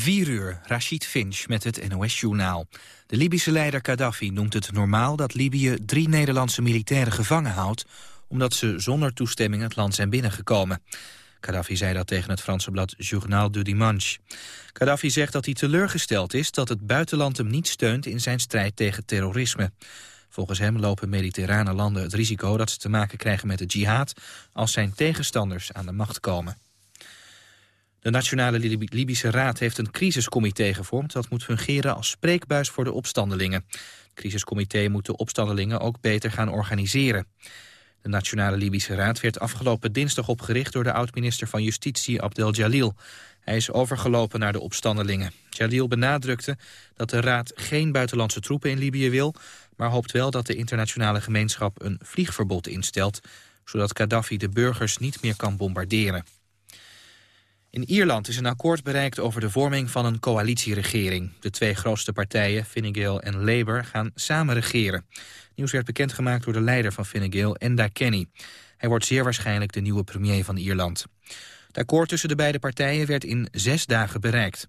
4 uur, Rashid Finch met het NOS-journaal. De Libische leider Gaddafi noemt het normaal dat Libië drie Nederlandse militairen gevangen houdt... omdat ze zonder toestemming het land zijn binnengekomen. Gaddafi zei dat tegen het Franse blad Journal du Dimanche. Gaddafi zegt dat hij teleurgesteld is dat het buitenland hem niet steunt... in zijn strijd tegen terrorisme. Volgens hem lopen mediterrane landen het risico dat ze te maken krijgen met de jihad... als zijn tegenstanders aan de macht komen. De Nationale Libische Raad heeft een crisiscomité gevormd... dat moet fungeren als spreekbuis voor de opstandelingen. Het crisiscomité moet de opstandelingen ook beter gaan organiseren. De Nationale Libische Raad werd afgelopen dinsdag opgericht... door de oud-minister van Justitie Abdel Jalil. Hij is overgelopen naar de opstandelingen. Jalil benadrukte dat de Raad geen buitenlandse troepen in Libië wil... maar hoopt wel dat de internationale gemeenschap een vliegverbod instelt... zodat Gaddafi de burgers niet meer kan bombarderen. In Ierland is een akkoord bereikt over de vorming van een coalitieregering. De twee grootste partijen, Fine Gael en Labour, gaan samen regeren. Nieuws werd bekendgemaakt door de leider van Fine Gael, Enda Kenny. Hij wordt zeer waarschijnlijk de nieuwe premier van Ierland. Het akkoord tussen de beide partijen werd in zes dagen bereikt.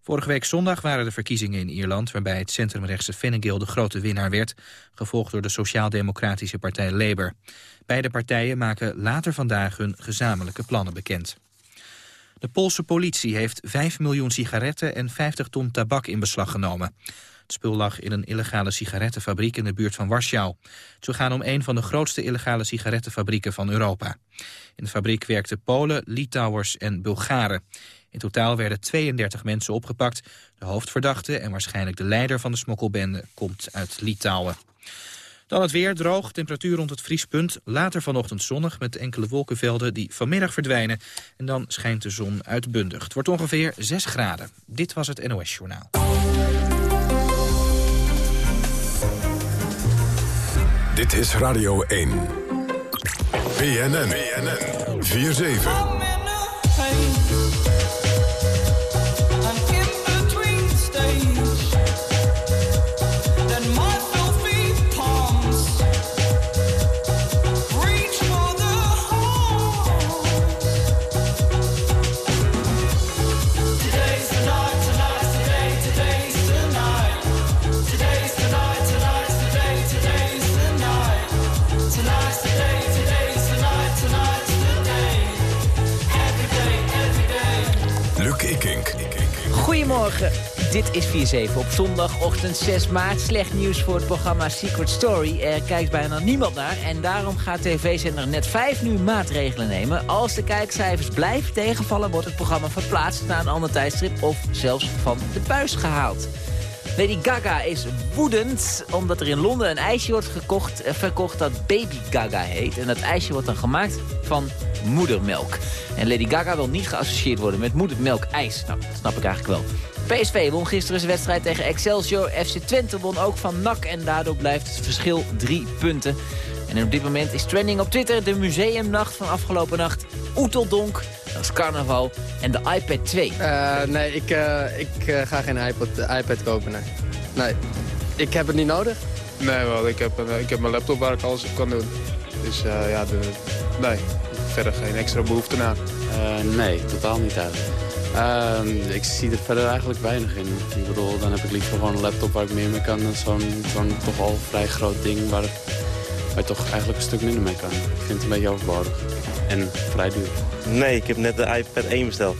Vorige week zondag waren de verkiezingen in Ierland... waarbij het centrumrechtse Fine Gael de grote winnaar werd... gevolgd door de sociaal-democratische partij Labour. Beide partijen maken later vandaag hun gezamenlijke plannen bekend. De Poolse politie heeft 5 miljoen sigaretten en 50 ton tabak in beslag genomen. Het spul lag in een illegale sigarettenfabriek in de buurt van Warschau. Het zou gaan om een van de grootste illegale sigarettenfabrieken van Europa. In de fabriek werkten Polen, Litouwers en Bulgaren. In totaal werden 32 mensen opgepakt. De hoofdverdachte en waarschijnlijk de leider van de smokkelbende komt uit Litouwen. Dan het weer, droog, temperatuur rond het vriespunt. Later vanochtend zonnig met enkele wolkenvelden die vanmiddag verdwijnen. En dan schijnt de zon uitbundig. Het wordt ongeveer 6 graden. Dit was het NOS Journaal. Dit is Radio 1. BNN. BNN. 4-7. Dit is 4-7 op zondagochtend 6 maart. Slecht nieuws voor het programma Secret Story. Er kijkt bijna niemand naar en daarom gaat tv-zender Net 5 nu maatregelen nemen. Als de kijkcijfers blijven tegenvallen wordt het programma verplaatst naar een ander tijdstrip of zelfs van de buis gehaald. Lady Gaga is woedend omdat er in Londen een ijsje wordt gekocht, eh, verkocht dat Baby Gaga heet. En dat ijsje wordt dan gemaakt van moedermelk. En Lady Gaga wil niet geassocieerd worden met moedermelk ijs. Nou, dat snap ik eigenlijk wel. PSV won gisteren zijn wedstrijd tegen Excelsior. FC Twente won ook van NAC en daardoor blijft het verschil drie punten. En op dit moment is trending op Twitter de museumnacht van afgelopen nacht. Oeteldonk, dat is carnaval en de iPad 2. Uh, eh, nee, ik, uh, ik uh, ga geen iPad, iPad kopen, nee. Nee, ik heb het niet nodig. Nee, wel, ik heb, ik heb mijn laptop waar ik alles op kan doen. Dus ja, de, nee, verder geen extra behoefte aan. nee, totaal niet eigenlijk. Uh, ik zie er verder eigenlijk weinig in. Ik bedoel, dan heb ik liever gewoon een laptop waar ik meer mee kan... dan zo'n zo'n toch al vrij groot ding waar, waar je toch eigenlijk een stuk minder mee kan. Ik vind het een beetje overbodig. En vrij duur. Nee, ik heb net de iPad 1 besteld.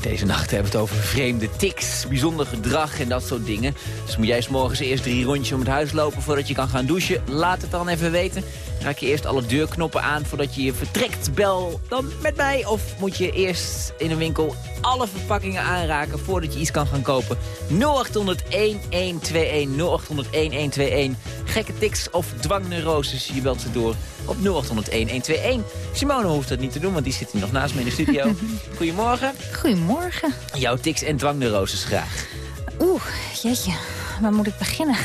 Deze nacht hebben we het over vreemde tics, bijzonder gedrag en dat soort dingen. Dus moet jij s morgens eerst drie rondjes om het huis lopen voordat je kan gaan douchen. Laat het dan even weten. Raak je eerst alle deurknoppen aan voordat je je vertrekt. Bel dan met mij. Of moet je eerst in een winkel alle verpakkingen aanraken voordat je iets kan gaan kopen. 0800 1121 0800 1121. Gekke tics of dwangneuroses, je belt ze door op 0800 1121. Simone hoeft dat niet te doen, want die zit hier nog naast me in de studio. Goedemorgen. Goedemorgen. Jouw tics en dwangneuroses graag. Oeh, jeetje waar moet ik beginnen?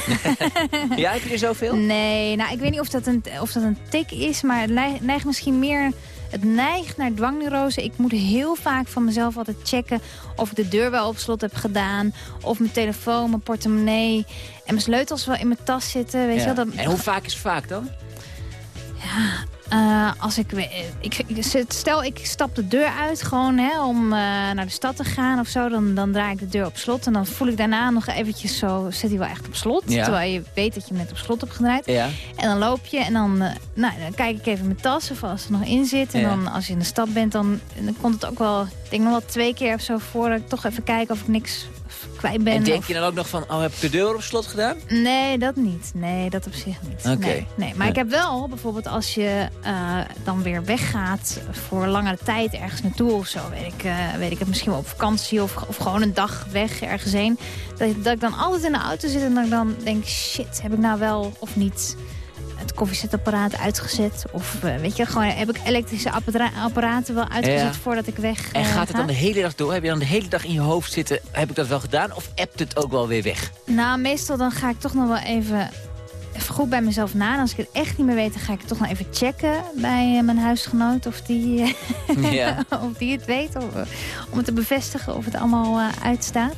ja, heb je er zoveel? Nee, nou, ik weet niet of dat een, of dat een tik is, maar het neigt misschien meer... Het neigt naar dwangneurose. Ik moet heel vaak van mezelf altijd checken of ik de deur wel op slot heb gedaan. Of mijn telefoon, mijn portemonnee en mijn sleutels wel in mijn tas zitten. Weet je wel, dat... En hoe vaak is vaak dan? Ja, Eh, als ik, ik, ik- Stel, ik stap de deur uit gewoon hè, om eh, naar de stad te gaan of zo. Dan, dan draai ik de deur op slot. En dan voel ik daarna nog eventjes zo... Zet hij wel echt op slot. Ja. Terwijl je weet dat je hem net op slot hebt gedraaid. Ja. En dan loop je en dan, eh, nou, dan kijk ik even mijn tas of als er nog in zit. En Ja. dan als je in de stad bent, dan, dan komt het ook wel... Ik denk nog wel twee keer of zo voor dat ik toch even kijk of ik niks kwijt ben. En denk of- je dan ook nog van, oh, heb ik de deur op slot gedaan? Nee, dat niet. Nee, dat op zich niet. Oké. Nee, nee. Maar Ja. ik heb wel, bijvoorbeeld als je eh, dan weer weggaat voor langere tijd ergens naartoe of zo, weet ik, eh, weet ik het misschien wel op vakantie of, of gewoon een dag weg ergens heen. Dat, dat ik dan altijd in de auto zit en dat ik dan denk, shit, heb ik nou wel of niet het koffiezetapparaat uitgezet? Of eh, weet je, gewoon heb ik elektrische appara- apparaten wel uitgezet Ja. voordat ik weg En eh, gaat het ga? dan de hele dag door? Heb je dan de hele dag in je hoofd zitten, heb ik dat wel gedaan? Of appt het ook wel weer weg? Nou, meestal dan ga ik toch nog wel even, even goed bij mezelf na. En als ik het echt niet meer weet, dan ga ik het toch nog even checken bij eh, mijn huisgenoot. Of die, Ja. of die het weet. Of, om het te bevestigen of het allemaal uitstaat.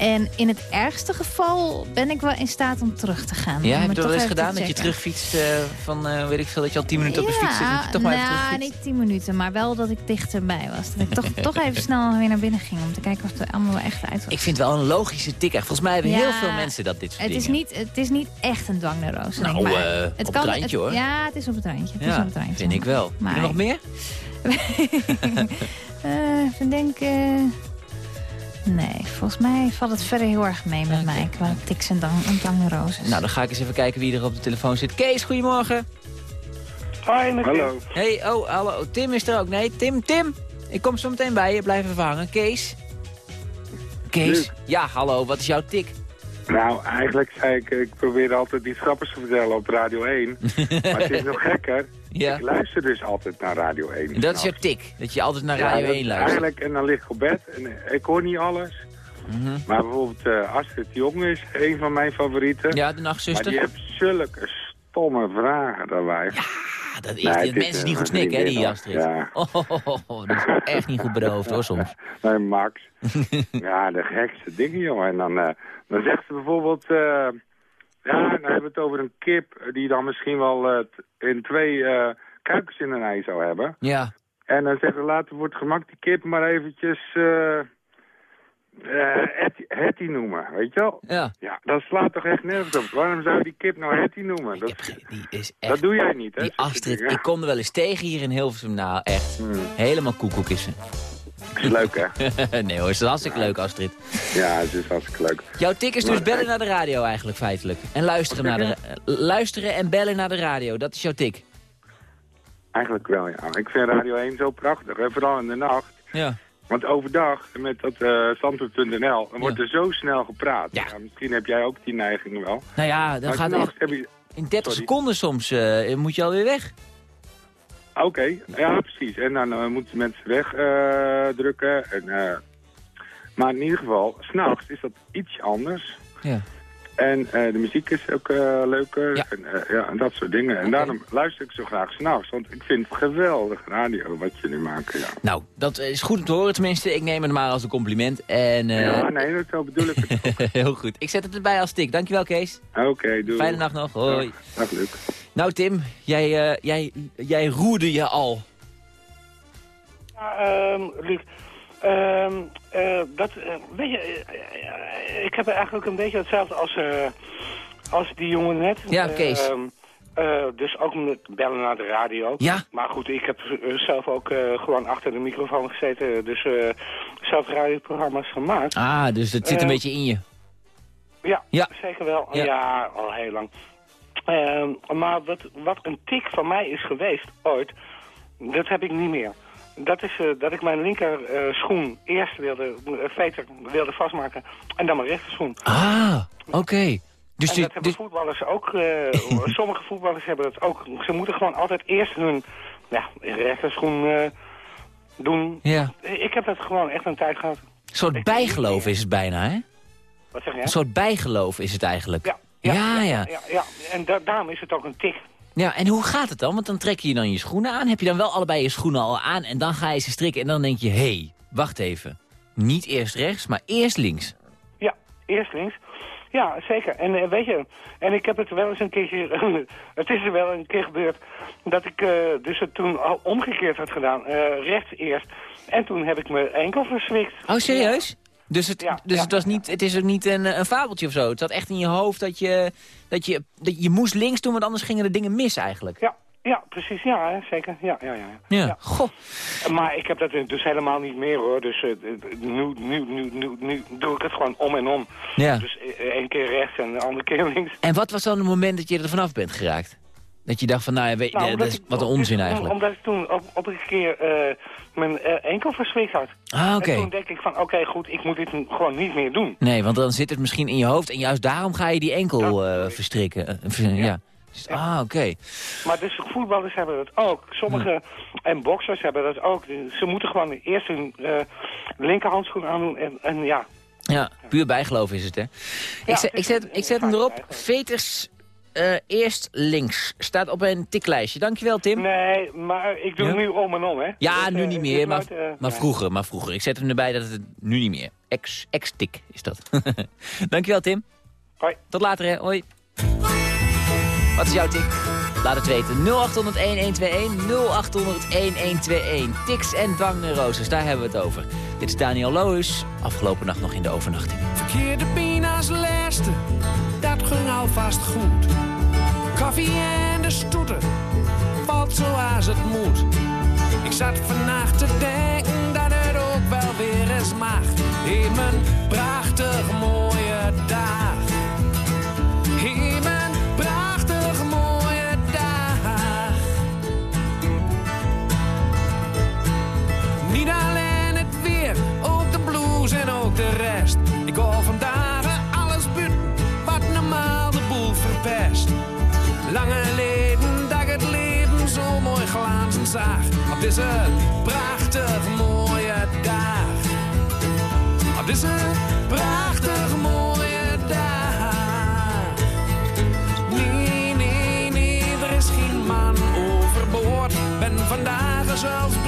En in het ergste geval ben ik wel in staat om terug te gaan. Ja, heb je dat wel eens gedaan? Dat je terugfietst eh, van, eh, weet ik veel, dat je al tien minuten op de fiets zit. Dat je toch maar even nou, terugfietst? niet tien minuten, maar wel dat ik dichterbij was. Dat ik toch, toch even snel weer naar binnen ging om te kijken of het allemaal wel echt uit was. Ik vind het wel een logische tik. Volgens mij hebben Ja, heel veel mensen dat dit soort Het is, niet, het is niet echt een dwangneurose. Nou, maar eh, het op kan, het randje, hoor. Ja, het is op het randje. Het is ja, op het randje. vind ik wel. Maar- nog meer? Even denken... Nee, volgens mij valt het verder heel erg mee met mij qua tics en en dwangneuroses. Nou, dan ga ik eens even kijken wie er op de telefoon zit. Kees, goedemorgen. Hallo. Hey, oh, hallo. Tim is er ook. Nee, Tim, Tim. Ik kom zo meteen bij je. Blijf even hangen. Kees. Kees. Luc. Ja, hallo. Wat is jouw tik? Nou, eigenlijk zei ik, ik probeer altijd iets grappigs te vertellen op Radio 1. maar het is nog gekker. Ja. Ik luister dus altijd naar Radio 1. Dat is jouw tik. Dat je altijd naar Ja, Radio dat- 1 luistert. Eigenlijk, en dan lig ik op bed en eh, ik hoor niet alles. Mhm. Maar bijvoorbeeld eh, Astrid Jong is een van mijn favorieten. Ja, de maar nachtzuster. die heeft zulke stomme vragen daarbij. Ah, dat is, Nee, die is, mensen eh, niet goed snikken, hè, die Astrid. ja. Oh, oh, oh, oh, die is echt niet goed beroofd, hoor, soms. Nee, Max. ja, de gekste dingen, jongen. En dan, eh, dan zegt ze bijvoorbeeld... eh, ja, dan hebben we het over een kip die dan misschien wel eh, in twee eh kuikens in een ei zou hebben. Ja. En dan zeggen we laten we voor het gemak die kip maar eventjes eh eh, Hetty, Hetty noemen, weet je wel? Ja. Ja, dat slaat toch echt nergens op. Waarom zou je die kip nou Hetty noemen? Dat, die is echt... dat doe jij niet, hè? Die Astrid, ik kom er wel eens tegen hier in Hilversum. Nou, echt. Hmm, Helemaal koekoekissen. is leuk, hè? nee hoor, is hartstikke leuk, Astrid. Ja, het is hartstikke leuk. Jouw tik is dus bellen naar de radio eigenlijk, feitelijk. En luisteren, naar de, luisteren en bellen naar de radio. Dat is jouw tik. Eigenlijk wel, ja. Ik vind Radio 1 zo prachtig, hè? vooral in de nacht. Ja. Want overdag, met dat Zandvoort.nl, dan wordt er zo snel gepraat. Ja. misschien heb jij ook die neiging wel. Nou ja, dan Maar gaat echt je... in 30 Sorry. seconden soms eh, moet je alweer weg. Oké, ja precies. En dan eh, moeten mensen wegdrukken. drukken en, eh, Maar in ieder geval, s'nachts is dat iets anders. Ja. En eh, de muziek is ook eh, leuker. Ja. En, eh, ja, en dat soort dingen. En daarom luister ik zo graag s'nachts. Want ik vind het geweldig radio wat jullie maken. Ja, Nou, dat is goed om te horen tenminste. Ik neem het maar als een compliment. En eh, ja nee, dat zo bedoel ik het. heel goed. Ik zet het erbij als tik. Dankjewel Kees. Oké, doei. Fijne nacht nog. Hoi. Dag Luc. Nou Tim, jij, eh, jij, jij roerde je al. Ja, ehm Luc. ehm, eh, dat, eh, weet je, ik heb eigenlijk een beetje hetzelfde als, als die jongen net. Ja, Kees. Ehm, eh, dus ook met bellen naar de radio. Ja. Maar goed, ik heb zelf ook gewoon achter de microfoon gezeten. Dus eh, zelf radioprogramma's gemaakt. Ah, dus het zit een beetje in je. Ja, Ja. zeker wel. Ja. Ja, al heel lang. Ehm, maar wat, wat een tik van mij is geweest ooit, dat heb ik niet meer. Dat is eh, dat ik mijn linker eh, schoen eerst wilde, uh, veter wilde vastmaken en dan mijn rechterschoen. Ah, oké. Dus en die, dat hebben dus, voetballers ook, eh, sommige voetballers hebben dat ook. Ze moeten gewoon altijd eerst hun ja, rechterschoen eh, doen. ja. Ik heb dat gewoon echt een tijd gehad. Een soort bijgeloof is het bijna, hè? Wat zeg je? Een soort bijgeloof is het eigenlijk. Ja, ja. ja, ja. ja, ja. En da- daarom is het ook een tik. Ja, en hoe gaat het dan? Want dan trek je dan je schoenen aan. Heb je dan wel allebei je schoenen al aan en dan ga je ze strikken. En dan denk je, hé, hey, wacht even. Niet eerst rechts, maar eerst links. Ja, eerst links. Ja, zeker. En eh, weet je, en ik heb het wel eens een keertje, het is er wel een keer gebeurd, dat ik eh, dus het toen al omgekeerd had gedaan, eh, rechts eerst. En toen heb ik mijn enkel verswikt. Oh, serieus? Dus, het, Ja, dus ja, het, was niet, het is ook niet een, een fabeltje of zo? Het zat echt in je hoofd dat je, dat je, dat je moest links doen, want anders gingen de dingen mis eigenlijk? Ja, ja, precies. Ja, hè, zeker. Ja, ja, ja. Ja, goh. Maar ik heb dat dus helemaal niet meer hoor. Dus eh, nu, nu, nu, nu, nu doe ik het gewoon om en om. Ja. Dus eh, één keer rechts en de andere keer links. En wat was dan het moment dat je er vanaf bent geraakt? Dat je dacht van, nou ja, weet, Nou, dat is ik- wat een onzin eigenlijk. Omdat ik toen op, op een keer eh, mijn eh, enkel verswikt had. Ah, oké. En toen denk ik van, oké, goed, ik moet dit gewoon niet meer doen. Nee, want dan zit het misschien in je hoofd en juist daarom ga je die enkel eh, verstrikken. Ver- ja. Ah, oké. Maar dus voetballers hebben dat ook. Sommigen en boxers hebben dat ook. Ze moeten gewoon eerst hun linkerhandschoen aandoen en, en ja. Ja, puur bijgeloof is het, hè? ik, zet, ik, zet, ik zet hem erop. Veters eh, eerst links. Staat op een tiklijstje. Dankjewel, Tim. Nee, maar ik doe Ja? nu om en om, hè. Ja, Dus, nu eh, niet meer, maar, nooit, eh, maar vroeger, maar vroeger. Ik zet hem erbij dat het nu niet meer. Ex- Ex-tik is dat. Dankjewel, Tim. Hoi. Tot later, hè. Hoi. Wat is jouw tik? Laat het weten. 0800-1121, 0800-1121. Tics en dwangneuroses, daar hebben we het over. Dit is Daniel Loos, afgelopen nacht nog in de overnachting. Verkeerde pina's laatste, dat ging alvast goed. Koffie en de stoeten, valt zoals het moet. Ik zat vannacht te denken dat het ook wel weer eens mag. In mijn prachtig mooie dag. Zag. Op deze prachtig mooie dag. Op deze prachtig mooie dag. Nee, nee, nee, er is geen man overboord. Ben vandaag zelfs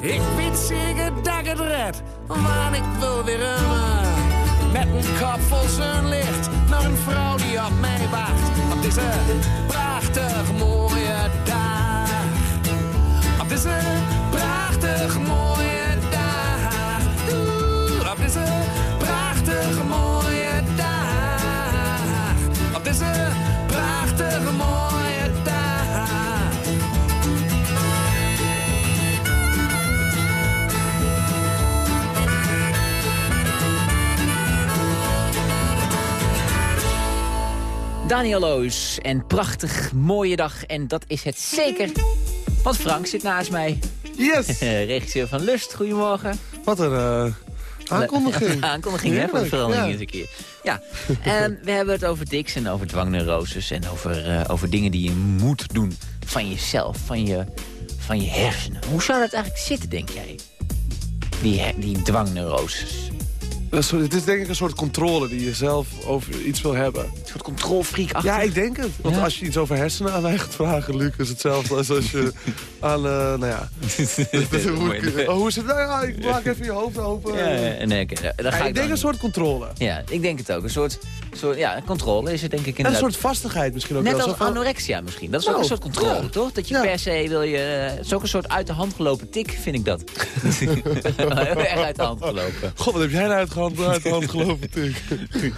ik weet zeker dat ik het red, want ik wil weer remmen. Met een kop vol zonlicht naar een vrouw die op mij wacht. Op deze Daniel en prachtig mooie dag. En dat is het zeker. Want Frank zit naast mij. Yes! Regisseur van Lust, goedemorgen. Wat een eh, aankondiging. aankondiging, hè, voor de verandering ja. eens een keer. Ja, en we hebben het over tics en over dwangneuroses... en over, eh, over dingen die je moet doen van jezelf, van je, van je hersenen. Hoe zou dat eigenlijk zitten, denk jij? Die, die dwangneuroses. Het is denk ik een soort controle die je zelf over iets wil hebben. Een soort controlfreak Ja, ik denk het. Want Ja. als je iets over hersenen aan mij gaat vragen, Luc, is hetzelfde als als je aan, eh, nou ja... hoe, ik- oh, hoe is het? Nou ja, ik maak even je hoofd open. Ja, ja, nee, daar Ja, ga ik ik denk dan een soort controle. Ja, ik denk het ook. Een soort, soort ja, controle is het denk ik En een inderdaad. soort vastigheid misschien ook Net wel. als Zo anorexia misschien. Dat is ook Oh, een soort controle, ja. toch? Dat je per se wil je... eh, Het is ook een soort uit de hand gelopen tik, vind ik dat. Erg uit de hand gelopen. God, wat heb jij nou uit de hand, uit de hand gelopen, Tik?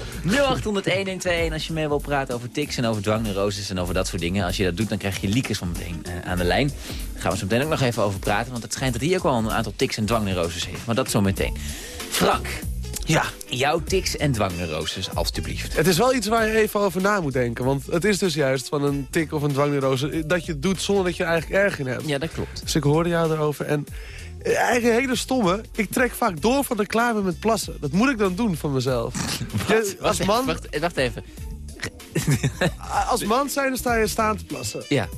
0800-1121 als je mee wil praten over tics en over dwangneuroses en over dat soort dingen. Als je dat doet, dan krijg je Liekers van meteen eh, aan de lijn. Daar gaan we zo meteen ook nog even over praten. Want het schijnt dat hij ook wel een aantal tics en dwangneuroses heeft. Maar dat zo meteen. Frank, Ja, jouw tics en dwangneuroses, alstublieft. Het is wel iets waar je even over na moet denken. Want het is dus juist van een tik of een dwangneurose... dat je het doet zonder dat je er eigenlijk erg in hebt. Ja, dat klopt. Dus ik hoorde jou erover. En eh, eigenlijk een hele stomme. Ik trek vaak door van de klaar ben met plassen. Dat moet ik dan doen van mezelf. Je- als Wacht, man, even, wacht, wacht even. als man zijn, dan sta je staan te plassen. Ja,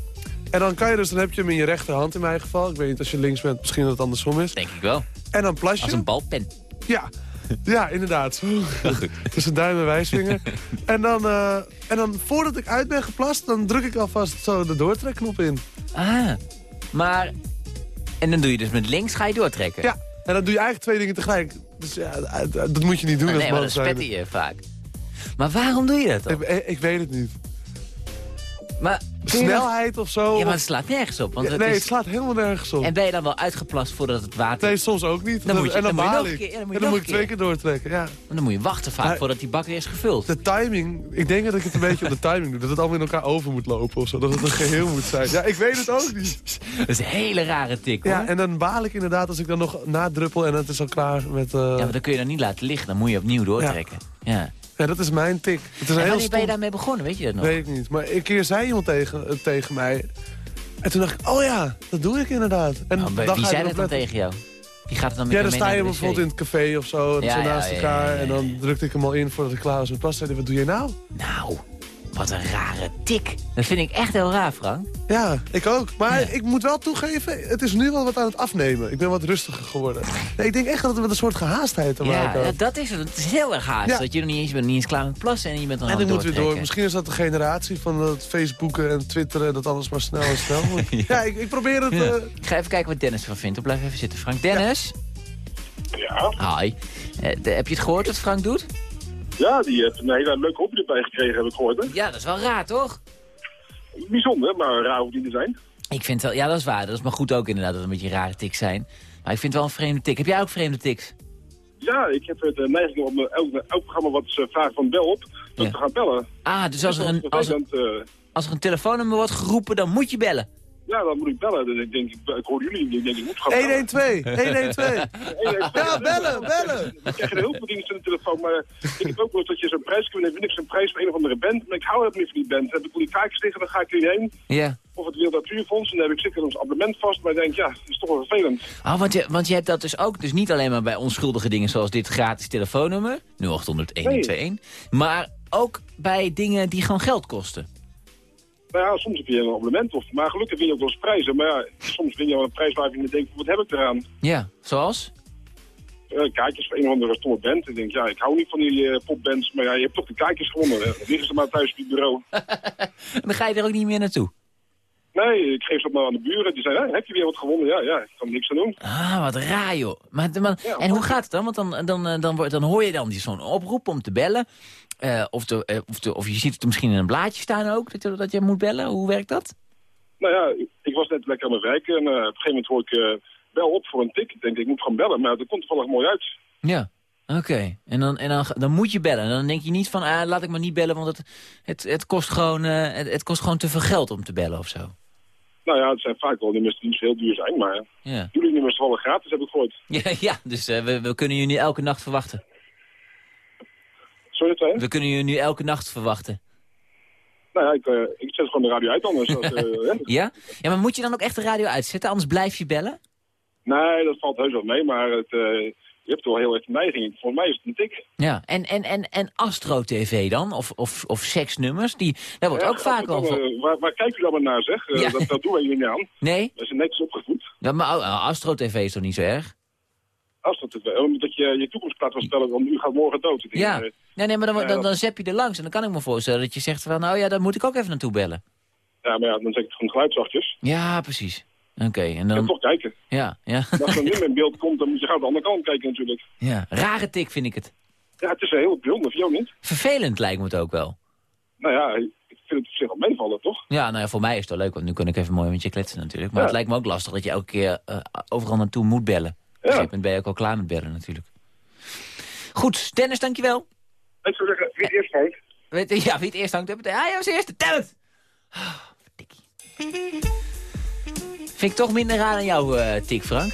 En dan kan je dus, dan heb je hem in je rechterhand in mijn geval. Ik weet niet, als je links bent, misschien dat het andersom is. denk ik wel. En dan plas je. Als een balpen. Ja, ja inderdaad. Tussen duim en wijsvinger. en, dan, eh, en dan, voordat ik uit ben geplast, dan druk ik alvast zo de doortrekknop in. Ah, maar... En dan doe je dus met links, ga je doortrekken? Ja, en dan doe je eigenlijk twee dingen tegelijk. Dus ja, dat- dat moet je niet doen Ah, als nee, maar man dan zijn. spetter je vaak. Maar waarom doe je dat dan? Ik, ik, ik weet het niet. Maar, Snelheid of zo. Ja, maar het slaat nergens op. Want het nee, is... het slaat helemaal nergens op. En ben je dan wel uitgeplast voordat het water... Nee, soms ook niet. Dan moet je- en dan, dan moet je baal nog ik. een keer- dan moet je en dan nog moet ik een twee keer doortrekken, ja. Maar dan moet je wachten vaak Maar- voordat die bak weer is gevuld. De timing, ik denk dat ik het een beetje op de timing doe. Dat het allemaal in elkaar over moet lopen of zo. Dat het een geheel moet zijn. Ja, ik weet het ook niet. Dat is een hele rare tik, hoor. Ja, en dan baal ik inderdaad als ik dan nog nadruppel en het is al klaar met... eh, Ja, maar dan kun je dan niet laten liggen. Dan moet je opnieuw doortrekken. Ja. Ja, dat is mijn tik. Het is En wanneer ben je daarmee begonnen? Weet je dat nog? Weet ik niet. Maar een keer zei iemand tegen, tegen mij... En toen dacht ik, oh ja, dat doe ik inderdaad. En Nou, dan wie zei dat dan tegen jou? Wie gaat het dan met Ja, dan sta je bijvoorbeeld in het café of zo. Ja, zo ja, naast ja, elkaar. ja, ja, En dan drukte ik hem al in voordat ik klaar was met plassen. Zei wat doe je nou? Nou, wat een rare tik. Dat vind ik echt heel raar, Frank. Ja, ik ook. Maar ik moet wel toegeven, het is nu wel wat aan het afnemen. Ik ben wat rustiger geworden. Nee, ik denk echt dat het met een soort gehaastheid te Ja, maken ja, dat is het. Het is heel erg haast. Ja. Dat je nog niet eens, bent niet eens klaar met plassen en je bent dan En aan ik het moet weer door. Misschien is dat de generatie van het Facebooken en Twitteren... dat alles maar snel en snel moet. ja, ik, ik probeer het... Ja. eh, Ik ga even kijken wat Dennis ervan vindt. Blijf even zitten, Frank. Dennis? Ja. Hi. Eh, de- heb je het gehoord wat Frank doet? Ja, die heeft een hele leuke hobby erbij gekregen, heb ik gehoord. Hè? Ja, dat is wel raar, toch? Bijzonder, maar raar hoe die er zijn. Ik vind wel, ja, dat is waar. Dat is maar goed ook inderdaad dat het een beetje rare tics zijn. Maar ik vind het wel een vreemde tik. Heb jij ook vreemde tics? Ja, ik heb de neiging om eh, elk, elk programma wat ze vragen van bel op, dat Ja. te gaan bellen. Ah, dus als er, een, als, er, eh, als er een telefoonnummer wordt geroepen, dan moet je bellen. Ja, dan moet ik bellen. Dus ik denk, ik, ik hoor jullie, ik denk, ik moet gaan bellen. 112, 112. Ja, bellen, bellen. Dan krijg je heel veel dingen aan de telefoon, maar ik heb ook wel dat je zo'n prijs kunt hebben. Ik zo'n prijs voor een of andere band, maar ik hou het niet van die band. Dan heb ik die kaartjes liggen, dan ga ik er niet heen. Ja. Of het Wereld Natuurfonds, en dan heb ik zeker ons abonnement vast. Maar ik denk, ja, dat is toch wel vervelend. Ah, want je, want je hebt dat dus ook, dus niet alleen maar bij onschuldige dingen zoals dit gratis telefoonnummer, 0800 1121, maar ook bij dingen die gewoon geld kosten. Nou ja, soms heb je een abonnement, of, maar gelukkig win je ook wel eens prijzen. Maar ja, soms win je wel een prijs waar je denkt, wat heb ik eraan? Ja, zoals? Eh, kaartjes voor een of andere stomme band. Ik denk, ja, ik hou niet van die eh, popbands, maar ja, je hebt toch de kaartjes gewonnen. Dan liggen ze maar thuis op het bureau. Dan ga je er ook niet meer naartoe. Nee, ik geef ze maar aan de buren. Die zeiden, "Hè, heb je weer wat gewonnen? Ja, ja, ik kan niks aan doen. Ah, wat raar joh. Maar, maar, en hoe gaat het dan? Want dan, dan, eh, dan, wordt- dan hoor je dan die zo'n oproep om te bellen. Eh, of, de, eh, of, de, of je ziet het misschien in een blaadje staan ook, dat je, dat je moet bellen. Hoe werkt dat? Nou ja, ik was net lekker aan het werken en eh, op een gegeven moment hoor ik bel op voor een tik. Ik denk, ik moet gaan bellen, maar dat komt toevallig mooi uit. Ja. Oké, en, dan, en dan, dan moet je bellen. En dan denk je niet van, ah, laat ik maar niet bellen, want het, het, het, kost gewoon, het, het kost gewoon te veel geld om te bellen of zo. Nou ja, het zijn vaak wel nummers die heel duur zijn, maar Ja, jullie nummers vallen gratis, heb ik gehoord. ja, ja dus we, we kunnen nu elke nacht verwachten. Sorry, We kunnen je nu elke nacht verwachten. Nou ja, ik, eh, ik zet gewoon de radio uit anders. Dat, eh. Ja? Ja, maar moet je dan ook echt de radio uitzetten, anders blijf je bellen? Nee, dat valt heus wel mee, maar het, eh, je hebt wel heel erg de neiging. Volgens mij is het een tik. Ja, en, en, en, en Astro TV dan? Of, of, of seksnummers? Die, daar wordt Ja, ook vaak over... waar, waar kijkt u dan maar naar, zeg? Ja. dat, dat doen wij hier niet aan. Nee? We zijn netjes opgevoed. Ja, maar oh, Astro TV is toch niet zo erg? Dat, het- omdat je je toekomst gaat voorspellen, want u gaat morgen dood. Ja. Nee, nee, maar dan, dan, dan zap je er langs. En dan kan ik me voorstellen dat je zegt van... nou ja, daar moet ik ook even naartoe bellen. ja, maar ja, dan zeg ik het gewoon geluidzachtjes. Ja, precies. Oké, en En dan... toch kijken. Ja, ja. Als er nu in beeld komt, dan moet je gauw de andere kant kijken natuurlijk. ja. Rare tik vind ik het. Ja, het is een heel bijzonder, jou niet? Vervelend lijkt me het ook wel. Nou ja, ik vind het op zich wel meevallen, toch? Ja, nou ja, voor mij is het wel leuk, want nu kan ik even mooi met je kletsen natuurlijk. Maar Ja. het lijkt me ook lastig dat je elke keer eh, overal naartoe moet bellen. Op een gegeven moment ben je ook al klaar met bellen natuurlijk. Goed, Dennis, dankjewel. Ik zou zeggen, wie het eerst hangt. Weet, ja, wie het eerst hangt. heb het- Ja, jij was de eerste. Tel het! Ah, verdikkie. Vind ik toch minder raar dan jouw eh, tik, Frank.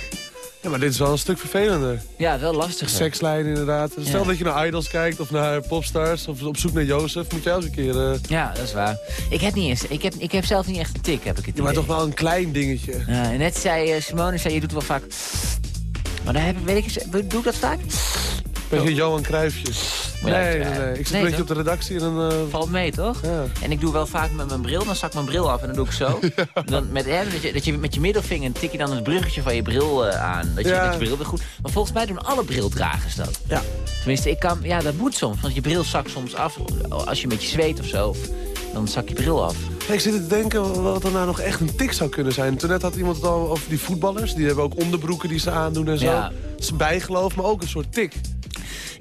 Ja, maar dit is wel een stuk vervelender. Ja, wel lastig. Sekslijn inderdaad. Stel Ja. dat je naar Idols kijkt of naar Popstars of op zoek naar Jozef. Moet je elke keer... eh, Ja, dat is waar. Ik heb, niet eens, ik heb, ik heb zelf niet echt een tik, heb ik het ja, maar toch wel een klein dingetje. Ja, en net zei eh, Simone, zei, je doet wel vaak... Maar daar heb ik, weet ik, eens- doe ik dat vaak? Beetje Johan Cruijffje. Maar ja, Nee, nee, nee. Ik zit nee, een beetje op de redactie en dan... eh, Valt mee, toch? Ja. En ik doe wel vaak met mijn bril, dan zak ik mijn bril af en dan doe ik zo. Dan met, hè, dat, je, dat je met je middelvinger tik je dan het bruggetje van je bril eh, aan. Dat je, Ja. dat je bril weer goed... Maar volgens mij doen alle brildragers dat. Ja. Tenminste, ik kan, ja, dat moet soms. Want je bril zakt soms af. Als je een beetje zweet of zo, dan zak je bril af. Ik zit te denken wat er nou nog echt een tik zou kunnen zijn. Toen net had iemand het al over die voetballers. Die hebben ook onderbroeken die ze aandoen en zo. Ja. Dat is bijgeloof, maar ook een soort tik.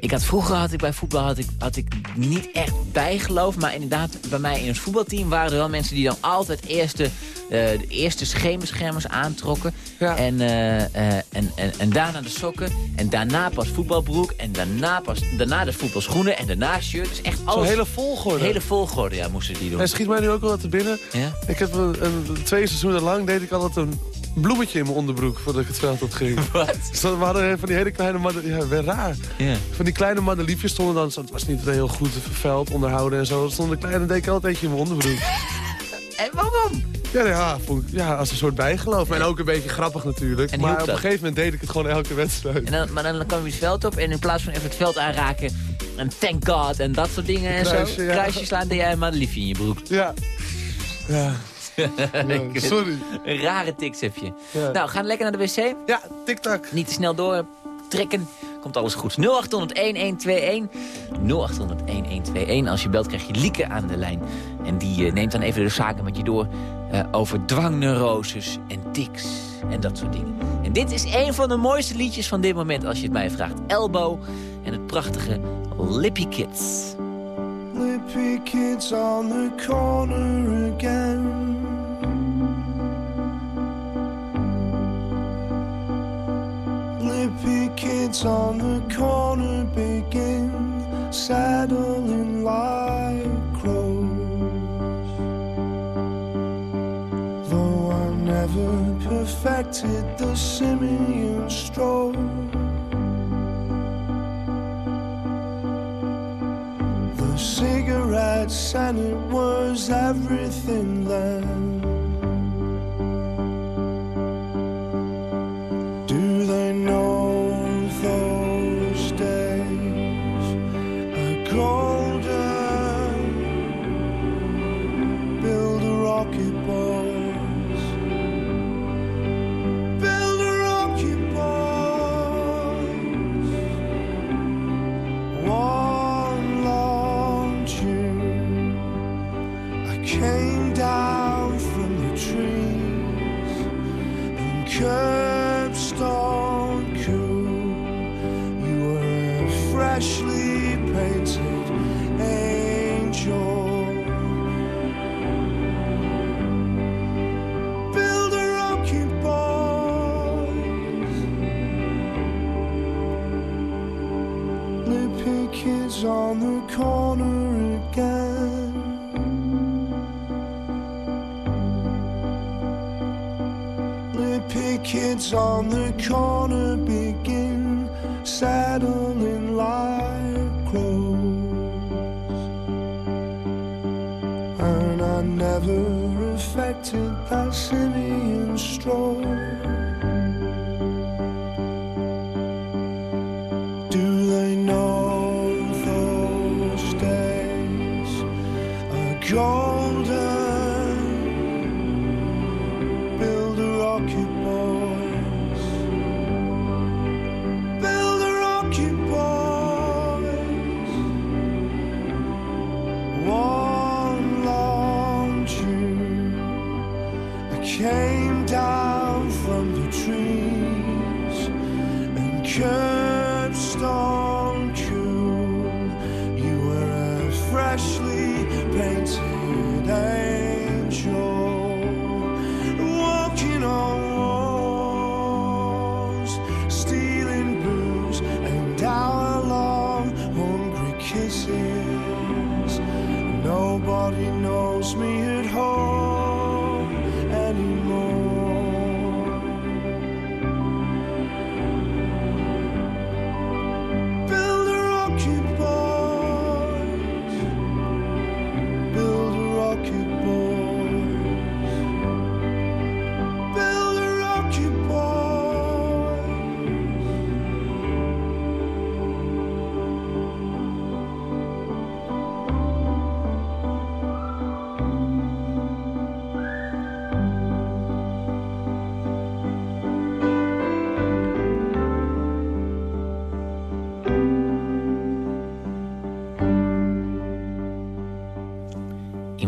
Ik had, vroeger had ik bij voetbal had ik, had ik niet echt bijgeloof. Maar inderdaad, bij mij in het voetbalteam waren er wel mensen die dan altijd eerste, eh, de eerste scheenbeschermers aantrokken. En, eh, eh, en, en, en daarna de sokken. En daarna pas voetbalbroek. En daarna, pas, daarna de voetbalschoenen. En daarna shirt. Dus echt alles. hele volgorde. Hele volgorde, ja, moesten die doen. Hij schiet mij nu ook wel te binnen. Ja? Ik heb een, een- twee seizoenen lang deed ik altijd een bloemetje in mijn onderbroek voordat ik het veld op ging. Wat? Dus we hadden van die hele kleine madden... Ja, weer raar. Ja. Van die kleine madeliefjes stonden dan... Het was niet heel goed verveld, onderhouden en zo. Er stonden kleine deed ik altijd eentje in mijn onderbroek. En waarom? Ja, ja, vond ik- ja, als een soort bijgeloof. En ook een beetje grappig natuurlijk. En maar op een gegeven moment deed ik het gewoon elke wedstrijd. En dan, maar dan kwam je het veld op en in plaats van even het veld aanraken... en thank God en dat soort dingen en Kruisje, zo... ja. kruisje slaan, deed jij een madeliefje in je broek. Ja. Ja. Sorry. Een rare tics heb je. Ja. Nou, gaan lekker naar de wc? Ja, tik-tak. Niet te snel door trekken. Komt alles goed. 0800-1121. 0800-1121. Als je belt krijg je Lieke aan de lijn. En die eh, neemt dan even de zaken met je door... eh, over dwangneuroses en tics en dat soort dingen. En dit is een van de mooiste liedjes van dit moment als je het mij vraagt. Elbow en het prachtige Lippy Kids. Lippy kids on the corner again. Lippy kids on the corner begin saddling like crows. Though I never perfected the simian stroll. The cigarettes and it was everything then. i know.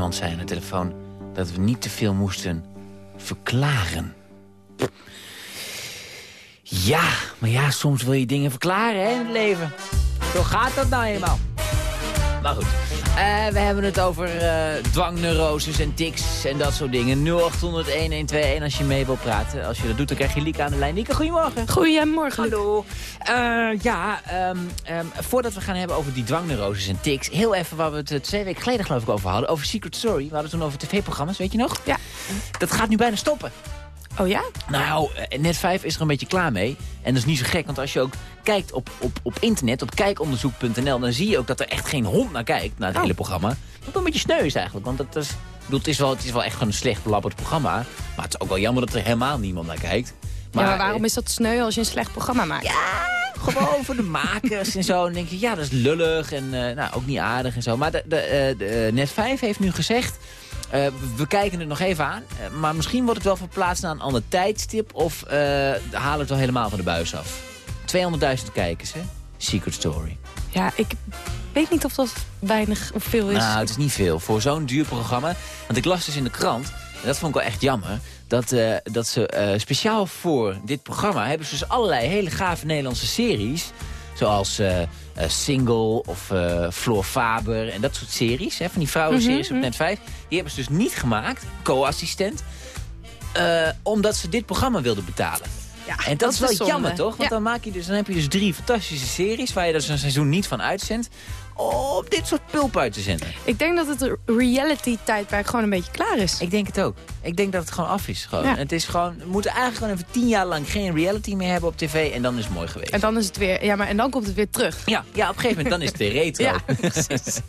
Iemand zei aan de telefoon... dat we niet te veel moesten verklaren. Ja, maar ja, soms wil je dingen verklaren hè, in het leven. Zo gaat dat nou eenmaal. Maar goed, eh, we hebben het over eh, dwangneuroses en tics en dat soort dingen. 0800-1121 als je mee wil praten. Als je dat doet, dan krijg je Lieke aan de lijn. Lieke, goedemorgen. Goedemorgen. Hallo. Eh, ja, ehm, ehm, voordat we gaan hebben over die dwangneuroses en tics... heel even waar we het eh, twee weken geleden geloof ik over hadden. Over Secret Story. We hadden toen over tv-programma's, weet je nog? Ja. Dat gaat nu bijna stoppen. Oh ja? Nou, eh, Net 5 is er een beetje klaar mee. En dat is niet zo gek, want als je ook kijkt op, op, op internet, op kijkonderzoek.nl... dan zie je ook dat er echt geen hond naar kijkt, naar het hele programma. Wat een beetje sneu is eigenlijk, want dat is, ik bedoel, het, is wel, het is wel echt gewoon een slecht belabberd programma. Maar het is ook wel jammer dat er helemaal niemand naar kijkt. Maar, ja, maar waarom is dat sneu als je een slecht programma maakt? Ja, gewoon voor de makers en zo. En denk je, ja, dat is lullig en eh, nou, ook niet aardig en zo. Maar de, de, eh, de, eh, Net 5 heeft nu gezegd... we kijken het nog even aan, maar misschien wordt het wel verplaatst naar een ander tijdstip... of eh, halen het wel helemaal van de buis af. 200.000 kijkers, hè? Secret Story. Ja, ik weet niet of dat weinig of veel is. Nou, het is niet veel. Voor zo'n duur programma. Want ik las dus in de krant, en dat vond ik wel echt jammer... dat, eh, dat ze eh, speciaal voor dit programma... hebben ze dus allerlei hele gave Nederlandse series... zoals eh, Single of Floor Faber en dat soort series. Hè, van die vrouwenseries Mhm, op Net 5. Die hebben ze dus niet gemaakt, co-assistent... omdat ze dit programma wilden betalen. Ja, En dat, is wel zonde. jammer, toch? Want Ja. dan, maak je dus, dan heb je dus drie fantastische series... waar je dus een seizoen niet van uitzendt... om dit soort pulp uit te zenden. Ik denk dat het reality-tijdperk gewoon een beetje klaar is. Ik denk het ook. Ik denk dat het gewoon af is. Gewoon. Ja. Het is gewoon, we moeten eigenlijk gewoon even tien jaar lang geen reality meer hebben op tv... en dan is het mooi geweest. En dan is het weer, ja, maar en dan komt het weer terug. Ja, ja, op een gegeven moment dan is het weer retro. Ja, precies.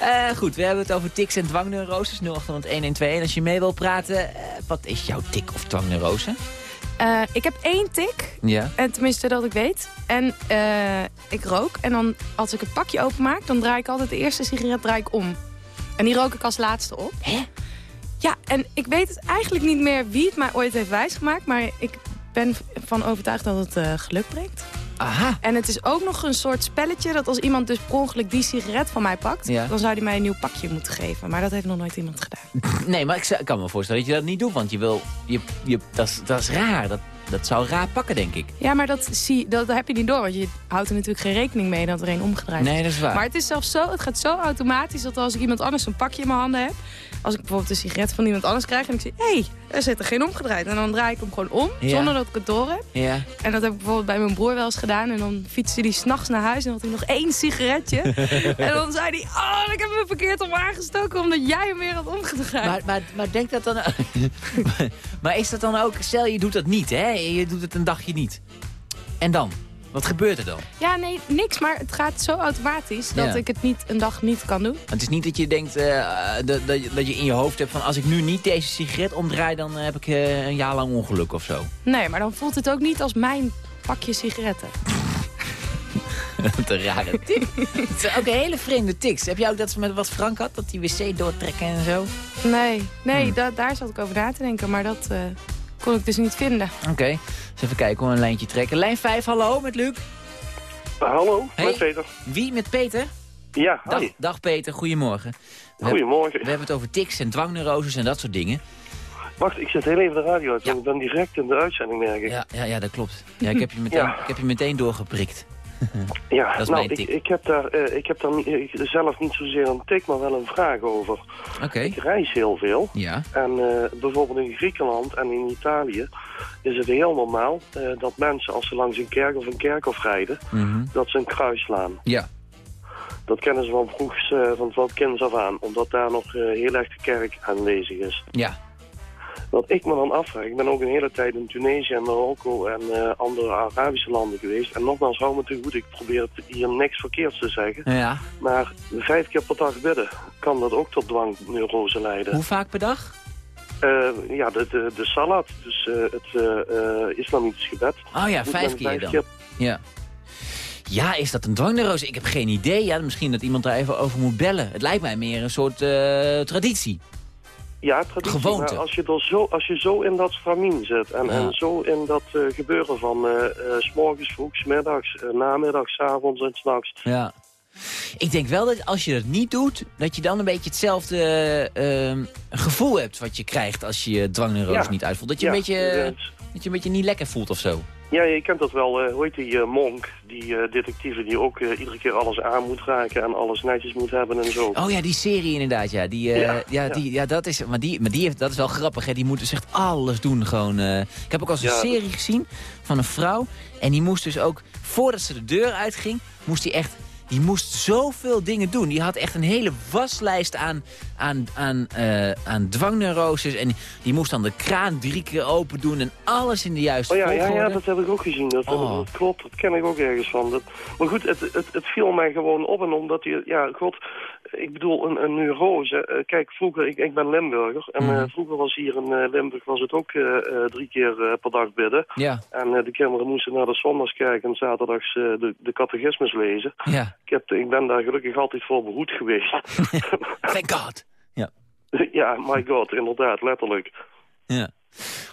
Eh, goed, we hebben het over tics en dwangneuroses. 0800-1121. Als je mee wil praten, eh, wat is jouw tik of dwangneurose? Eh, ik heb één tik, Ja. en tenminste dat ik weet. En eh, ik rook. En dan, als ik het pakje openmaak, dan draai ik altijd de eerste sigaret draai ik om. En die rook ik als laatste op. Hè? Ja, en ik weet het eigenlijk niet meer wie het mij ooit heeft wijsgemaakt. Maar ik ben van overtuigd dat het eh, geluk brengt. Aha. En het is ook nog een soort spelletje dat als iemand dus per ongeluk die sigaret van mij pakt... Ja. dan zou hij mij een nieuw pakje moeten geven. Maar dat heeft nog nooit iemand gedaan. Nee, maar ik kan me voorstellen dat je dat niet doet. Want je wil, je, je, dat, is, dat is raar. Dat, dat zou raar pakken, denk ik. Ja, maar dat, zie, dat heb je niet door. Want je houdt er natuurlijk geen rekening mee dat er een omgedraaid Nee, dat is waar. Maar het is zelfs zo, het gaat zo automatisch dat als ik iemand anders een pakje in mijn handen heb... als ik bijvoorbeeld een sigaret van iemand anders krijg en ik zie... hé, hey, er zit er geen omgedraaid. En dan draai ik hem gewoon om, Ja. zonder dat ik het door heb. Ja. En dat heb ik bijvoorbeeld bij mijn broer wel eens gedaan. En dan fietste hij s'nachts naar huis en had hij nog één sigaretje. en dan zei hij, oh, ik heb hem verkeerd om aangestoken omdat jij hem weer had omgedraaid. Maar, maar, maar denk dat dan... maar is dat dan ook... Stel, je doet dat niet, hè? Je doet het een dagje niet. En dan? Wat gebeurt er dan? Ja, nee, niks. Maar het gaat zo automatisch dat Ja. ik het niet een dag niet kan doen. Het is niet dat je denkt eh, dat, dat, je- dat je in je hoofd hebt van... als ik nu niet deze sigaret omdraai, dan heb ik eh, een jaar lang ongeluk of zo. Nee, maar dan voelt het ook niet als mijn pakje sigaretten. Wat een rare tik. Het zijn ook hele vreemde tics. Heb jij ook dat met wat Frank had? Dat die wc doortrekken en zo? Nee, nee Hmm. da- daar zat ik over na te denken. Maar dat eh, kon ik dus niet vinden. Oké, eens even kijken hoe we een lijntje trekken. Lijn 5, hallo met Luc. Hallo, Hey. met Peter. Wie met Peter? Ja, Dag, dag Peter, goedemorgen. We Goedemorgen. hebben- We hebben het over tics en dwangneuroses en dat soort dingen. Wacht, ik zet heel even de radio uit, want ik ben direct in de uitzending, merk ik. Ja, ja, ja dat klopt. Ja, ik, heb je meteen, Ja. ik heb je meteen doorgeprikt. Ja, Dat is nou, ik, ik heb daar, eh, ik heb daar niet, ik, zelf niet zozeer een tik, maar wel een vraag over. Oké. Ik reis heel veel. Ja. En eh, bijvoorbeeld in Griekenland en in Italië is het heel normaal eh, dat mensen als ze langs een kerk of een kerkhof rijden, Mhm. dat ze een kruis slaan. Ja. Dat kennen ze van vroegs, eh, van van kinds af aan, omdat daar nog eh, heel erg de kerk aanwezig is. Ja. Wat ik me dan afvraag, ik ben ook een hele tijd in Tunesië en Marokko en eh, andere Arabische landen geweest. En nogmaals, hou me te goed, ik probeer hier niks verkeerds te zeggen. Ja. Maar vijf keer per dag bidden, kan dat ook tot dwangneurose leiden? Hoe vaak per dag? Eh, ja, de, de, de salat, dus eh, het islamitisch gebed. Oh ja, vijf keer dan. Ja. Ja, is dat een dwangneurose? Ik heb geen idee. Ja, misschien dat iemand daar even over moet bellen. Het lijkt mij meer een soort traditie. Ja, traditie, Gewoonte. maar als je, er zo, als je zo in dat stramien zit en, Ja. en zo in dat eh, gebeuren van eh eh, s morgens vroeg, s middags, namiddags, s avonds en s'nachts. Ja. Ik denk wel dat als je dat niet doet, dat je dan een beetje hetzelfde ehm, gevoel hebt wat je krijgt als je je dwangneurose Ja. niet uitvoelt. Dat je, Ja, een beetje, dat je een beetje niet lekker voelt of zo. Ja, je kent dat wel. eh hoe heet die eh, Monk, die eh, detectieve die ook iedere keer alles aan moet raken en alles netjes moet hebben en zo. Oh ja, die serie inderdaad, ja. Die, ja, Ja, Die, ja, dat is, maar die, maar die heeft, dat is wel grappig, hè. Die moet dus echt alles doen, gewoon. Ik heb ook al eens een serie gezien van een vrouw. En die moest dus ook, voordat ze de deur uitging, moest die echt... Die moest zoveel dingen doen. Die had echt een hele waslijst aan, aan, aan, eh, aan dwangneuroses. En die moest dan de kraan drie keer open doen en alles in de juiste Oh ja, ja, ja, dat heb ik ook gezien. Dat, Oh. dat klopt, dat ken ik ook ergens van. Dat, maar goed, het, het, het viel mij gewoon op en omdat je, ja, god, ik bedoel, een, een neurose. eh, kijk, vroeger, ik, ik ben Limburger en Mhm. eh, vroeger was hier in eh, Limburg was het ook drie keer per dag bidden. Ja, En de kinderen moesten naar de zondagskerk en zaterdags de, de catechismus lezen. ja. Ik, heb, ik ben daar gelukkig altijd voor behoed geweest. Thank God. Ja. ja, my god, inderdaad, letterlijk. Ja.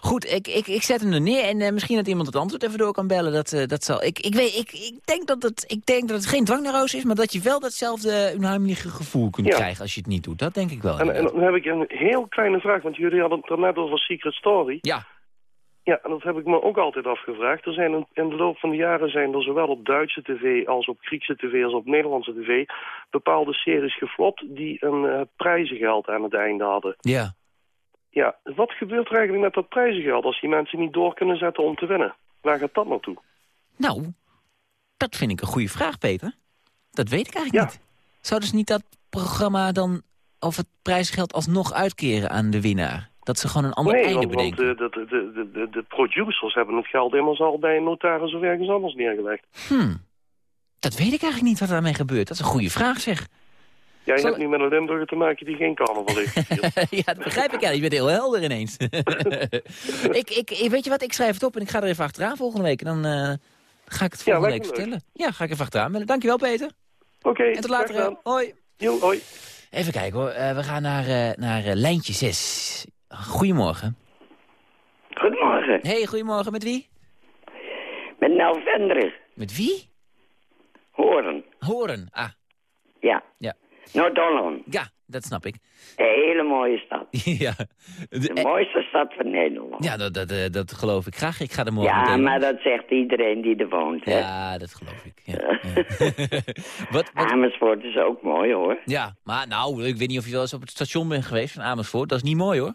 Goed, ik, ik, ik zet hem er neer en eh, misschien dat iemand het antwoord even door kan bellen. Dat, eh, dat zal. Ik, ik, weet, ik, ik, denk dat het, ik denk dat het geen dwangneurose is, maar dat je wel datzelfde unheimliche gevoel kunt Ja. krijgen als je het niet doet. Dat denk ik wel. En, en dan heb ik een heel kleine vraag, want jullie hadden het net over Secret Story. Ja. Ja, en dat heb ik me ook altijd afgevraagd. Er zijn in, in de loop van de jaren zijn er zowel op Duitse tv als op Griekse tv als op Nederlandse tv bepaalde series geflopt die een eh, prijzengeld aan het einde hadden. Ja. Ja, wat gebeurt er eigenlijk met dat prijzengeld als die mensen niet door kunnen zetten om te winnen? Waar gaat dat naartoe? Nou, dat vind ik een goede vraag, Peter. Dat weet ik eigenlijk niet. Zouden ze niet dat programma dan, of het prijsgeld alsnog uitkeren aan de winnaar? Dat ze gewoon een ander nee, einde want, want bedenken? eh, de, de, de, de, de producers hebben het geld immers al bij een notaris of ergens anders neergelegd. Hmm. Dat weet ik eigenlijk niet wat daarmee gebeurt. Dat is een goede vraag, zeg. Jij Zal- hebt nu met een Limburger te maken die geen carnaval heeft gevierd. ja, dat begrijp ik. Ja. Je bent heel helder ineens. ik, ik, weet je wat, ik schrijf het op en ik ga er even achteraan volgende week. En dan eh, ga ik het volgende week vertellen. Ja, ga ik even achteraan bellen. Dankjewel, Peter. Oké, En tot later. Hoi. Jo, hoi. Even kijken hoor. Eh, we gaan naar, eh, naar eh, lijntje 6. Goedemorgen. Goedemorgen. Hey, goedemorgen. Met wie? Met Nel Vendrig. Met wie? Horen. Horen. Ah, Ja. ja. Noord-Holland. Ja, dat snap ik. Een hele mooie stad. ja. De mooiste stad van Nederland. Ja, dat, dat, eh, dat geloof ik graag. Ik ga er morgen Ja, meteen maar dat zegt iedereen die er woont, hè. Ja, dat geloof ik. Ja. wat, wat... Amersfoort is ook mooi, hoor. Ja, maar nou, ik weet niet of je wel eens op het station bent geweest van Amersfoort. Dat is niet mooi hoor.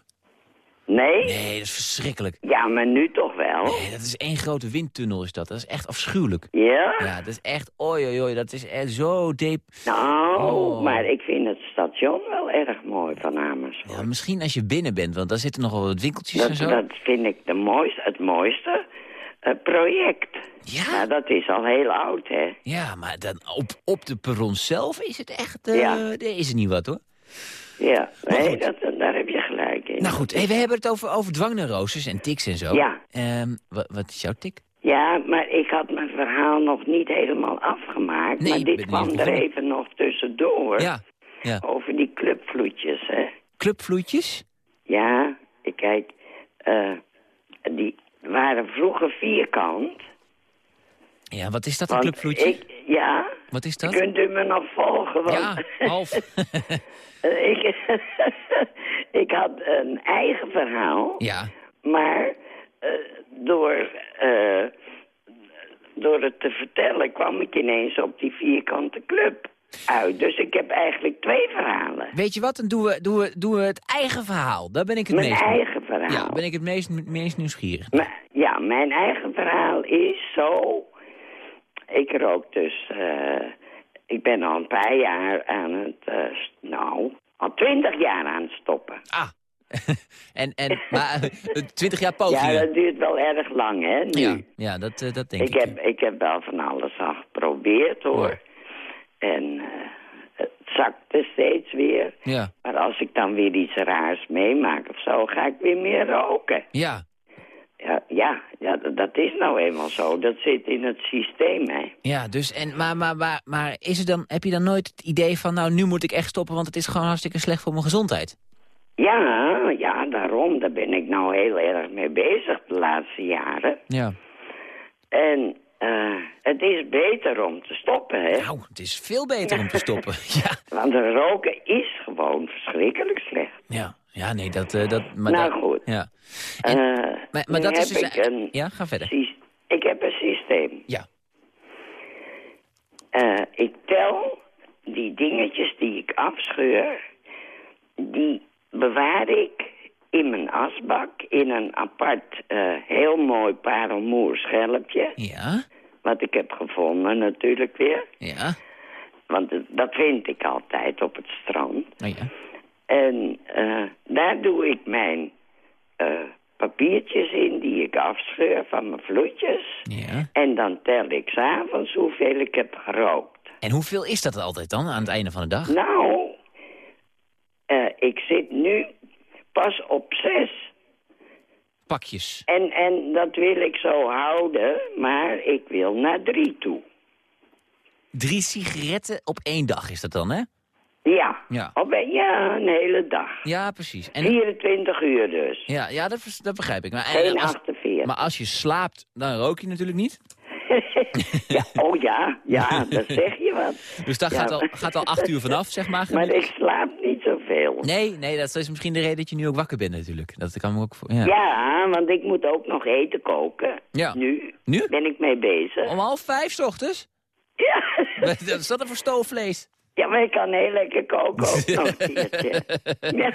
Nee? Nee, dat is verschrikkelijk. Ja, maar nu toch wel. Nee, dat is één grote windtunnel is dat. Dat is echt afschuwelijk. Ja? Ja, dat is echt, oi, oi, oi, dat is echt zo diep. Nou, Oh. maar ik vind het station wel erg mooi van Amersfoort. Ja, misschien als je binnen bent, want daar zitten nogal wat winkeltjes en zo. dat vind ik de mooiste, het mooiste eh, project. Ja? Dat is al heel oud, hè. Ja, maar dan op, op de perron zelf is het echt, eh Ja. daar is het niet wat hoor. Ja, nee, dat, daar heb. Nou goed, hey, we hebben het over, over dwangneuroses en tics en zo. Ja. Ehm, wa- wat is jouw tik? Ja, maar ik had mijn verhaal nog niet helemaal afgemaakt. Nee, maar dit kwam er even nog tussendoor. Ja, ja. Over die clubvloetjes, hè. Clubvloetjes? Ja, ik kijk, eh, die waren vroeger vierkant. Ja, wat is dat, een? Ik, ja, Wat is dat? kunt u me nog volgen? Want Ja, half. ik, ik had een eigen verhaal. ja. Maar eh, door, eh, door het te vertellen kwam ik ineens op die vierkante club uit. Dus ik heb eigenlijk twee verhalen. Weet je wat, dan doen we, doen, we, doen we het eigen verhaal. Daar ben ik het Mijn meest... eigen verhaal. Ja, ben ik het meest, meest nieuwsgierig. Maar, ja, mijn eigen verhaal is zo... Ik rook dus... eh, ik ben al een paar jaar aan het... eh, nou, al twintig jaar aan het stoppen. Ah. en, en, maar eh, twintig jaar pogingen. Ja, dat duurt wel erg lang, hè, nu. ja, ja, dat, dat denk ik. ik, heb, ik heb wel van alles al geprobeerd, hoor. En het zakte steeds weer. Ja, Maar als ik dan weer iets raars meemaak of zo, ga ik weer meer roken. ja, Ja, ja, ja dat, is nou eenmaal zo. Dat zit in het systeem, hè. ja. Dus, en, maar, maar, maar, maar is er dan, heb je dan nooit het idee van... nou, nu moet ik echt stoppen, want het is gewoon hartstikke slecht voor mijn gezondheid? Ja, ja, daarom. Daar ben ik nou heel erg mee bezig de laatste jaren. Ja. En eh, het het is beter om te stoppen, hè? Nou, het is veel beter om te stoppen. ja. Want roken is gewoon verschrikkelijk slecht. Ja, ja nee, dat... eh, dat maar nou dat- goed. Ja. Eh, maar, maar dat is heb dus... ik een, Ja, ga verder. ik heb een systeem. Ja. Eh, ik tel die dingetjes die ik afscheur, die bewaar ik in mijn asbak in een apart, heel mooi parelmoer schelpje. Ja? Wat ik heb gevonden natuurlijk weer. Ja. Want dat vind ik altijd op het strand. Oh ja. En eh, daar doe ik mijn eh, papiertjes in die ik afscheur van mijn vloetjes. Ja. En dan tel ik s'avonds hoeveel ik heb gerookt. En hoeveel is dat altijd dan aan het einde van de dag? Nou, eh, ik zit nu pas op zes. Pakjes. En, en dat wil ik zo houden, maar ik wil naar drie toe. Drie sigaretten op één dag is dat dan, hè? Ja, Ja. Op een, ja een hele dag. Ja, precies. En, 24 uur dus. ja, ja dat, dat begrijp ik. Maar, Geen als, 48. maar als je slaapt, dan rook je natuurlijk niet. ja, oh ja, ja, dat zeg je wat. Dus Ja. gaat, al, gaat al acht uur vanaf, zeg maar. Maar ik slaap niet zoveel. Nee, nee, dat is misschien de reden dat je nu ook wakker bent natuurlijk. Dat kan me ook... Ja. Ja. want ik moet ook nog eten koken. Ja. Nu, Nu? ben ik mee bezig. Om half vijf 's ochtends? Ja. Wat is dat voor stoofvlees? Ja, maar ik kan heel lekker koken ook nog, Siertje. Ja.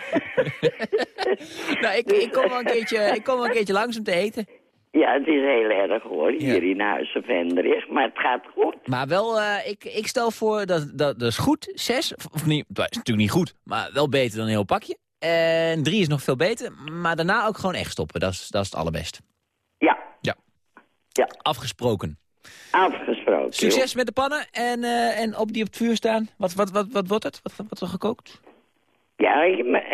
nou, ik, ik, kom wel een keertje, ik kom wel een keertje langs om te eten. Ja, het is heel erg hoor, hier in Huizen Vendrig, maar het gaat goed. Maar wel, eh, ik, ik stel voor, dat, dat, dat is goed, zes, of, of niet, dat is natuurlijk niet goed, maar wel beter dan een heel pakje. En drie is nog veel beter, maar daarna ook gewoon echt stoppen, dat is, dat is het allerbest. Ja. Ja. Ja. Afgesproken. Afgesproken. Succes met de pannen en, eh, en op die op het vuur staan. Wat, wat, wat, wat wordt het? Wat, wat wordt er gekookt? Ja,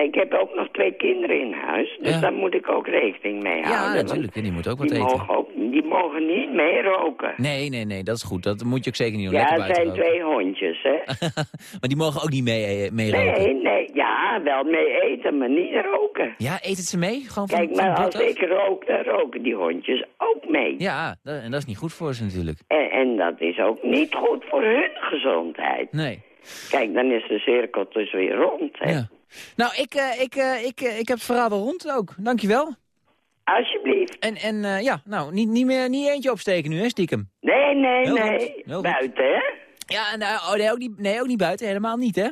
ik, heb ook nog twee kinderen in huis, dus Ja. daar moet ik ook rekening mee Ja, houden. want natuurlijk, en die moet ook wat die eten. Mogen ook, die mogen niet mee roken. Nee, nee, nee, dat is goed. Dat moet je ook zeker niet doen. Ja, het zijn roken. twee hondjes, hè. Maar die mogen ook niet mee, eh, mee roken. Nee, nee, ja, wel mee eten, maar niet roken. Ja, eten ze mee? Gewoon van, Kijk, maar als ik rook, dan roken die hondjes ook mee. Ja, dat, en dat is niet goed voor ze natuurlijk. En, en dat is ook niet goed voor hun gezondheid. Nee. Kijk, dan is de cirkel dus weer rond, hè. Ja. Nou, ik, eh, ik, eh, ik, eh, ik heb het verhaal wel rond ook. Dankjewel. Alsjeblieft. En, en ja, nou, niet, niet meer niet eentje opsteken nu, hè, stiekem. Nee, nee, Heel nee. goed. Buiten, hè? Ja, en, oh, nee, ook niet, nee, ook niet buiten, helemaal niet, hè?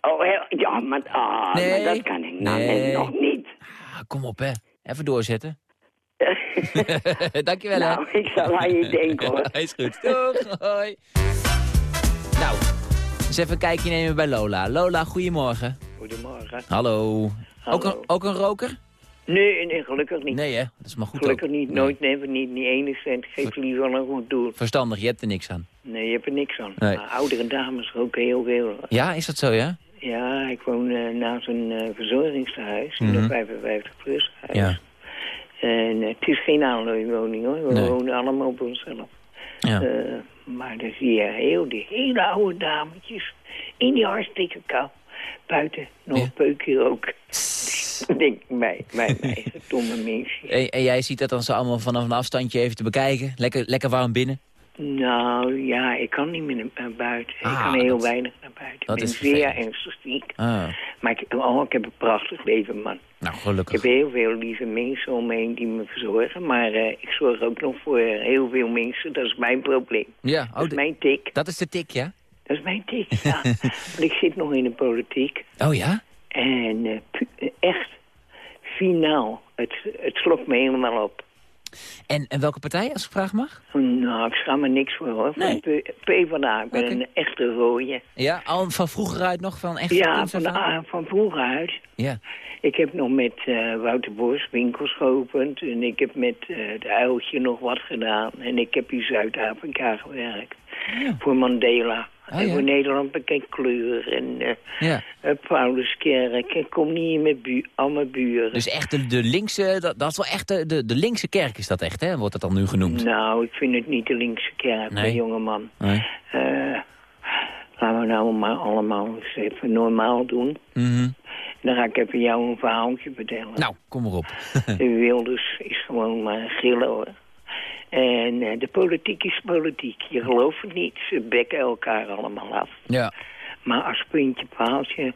Oh, ja, maar, ah, Nee. maar dat kan ik nou Nee. nog niet. Ah, kom op, hè. Even doorzetten. Dankjewel, hè. Nou, ik zal aan je denken, hoor. Is goed. Doeg, hoi. Nou, eens even een kijkje nemen bij Lola. Lola, goedemorgen. Goedemorgen. Hallo. Hallo. Ook, een, ook een roker? Nee, nee, gelukkig niet. Nee, hè? Dat is maar goed gelukkig ook. niet, nooit, never niet, niet ene cent. Geef liever een goed doel. Verstandig, je hebt er niks aan. Nee, je hebt er niks aan. Nee. Maar oudere dames roken heel veel. Ja, is dat zo, ja? Ja, ik woon eh, naast een eh, verzorgingstehuis, in Mhm. een 55 plus huis. Ja. En eh, het is geen aanleunwoning hoor, we Nee. wonen allemaal op onszelf. Ja. Eh, maar dan zie je heel, die hele oude dametjes in die hartstikke kou. Buiten nog een peukje. Dan denk mij, mij, mij, domme mensen. En, en jij ziet dat dan zo allemaal vanaf een afstandje even te bekijken? Lekker, lekker warm binnen? Nou ja, ik kan niet meer naar buiten. ik Ah, kan heel dat- weinig naar buiten. dat ik ben is zeer ernstig ziek. Ah, Maar ik, oh, ik heb een prachtig leven, man. Nou Ik heb heel veel lieve mensen om me heen die me verzorgen. Maar eh, ik zorg ook nog voor heel veel mensen. Dat is mijn probleem. Ja, dat oh, is de- mijn tik. dat is de tik, ja? Dat is mijn tik, ja. Want ik zit nog in de politiek. Oh ja? En eh, echt, finaal. Het, het slokt me helemaal op. En, en welke partij, als ik vragen mag? Nou, ik schaam me niks voor hoor. Van PvdA. Ik ben een echte rode. Ja, al van vroeger uit nog, van echt Ja, van, van vroeger uit. Ja. Ik heb nog met eh, Wouter Bos winkels geopend. En ik heb met eh de Uiltje nog wat gedaan. En ik heb in Zuid-Afrika gewerkt. Voor Mandela. Oh, en ja. Nederland bekend kleur. En eh Ja. eh, Pauluskerk. Ik kom niet in mijn bu al mijn buren. Dus echt de, de linkse, dat, dat is wel echt de, de, de linkse kerk is dat echt, hè? Wordt dat dan nu genoemd? Nou, ik vind het niet de linkse kerk, Nee. jongeman. Nee. Eh laten we nou maar allemaal eens even normaal doen. Mhm. Dan ga ik even jou een verhaaltje vertellen. Nou, kom maar op. De Wilders is gewoon maar gillen hoor. En eh, de politiek is politiek. Je gelooft het niet. Ze bekken elkaar allemaal af. Ja. Maar als puntje paaltje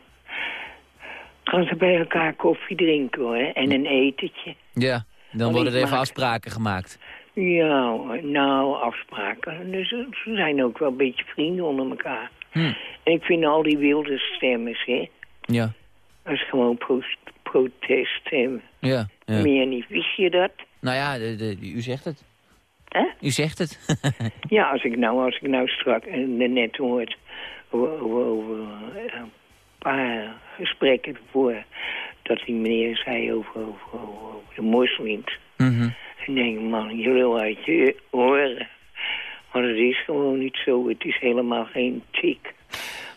gaan ze bij elkaar koffie drinken hoor. En een etentje. Ja, dan Want worden er even maak- afspraken gemaakt. Ja, nou, afspraken. Dus ze zijn ook wel een beetje vrienden onder elkaar. Hm. En ik vind al die wilde stemmers, hè. Ja, Dat is gewoon pro proteststemmen. ja. ja. Meer niet. Wist je dat? Nou ja, de, de, u zegt het. Hè? U zegt het. Ja, als ik nou, als ik nou strak eh, net hoort over, eh, een paar gesprekken ervoor dat die meneer zei over, over, de moslims. En denk ik, man, je wil uit je oren. Maar het is gewoon niet zo. Het is helemaal geen tik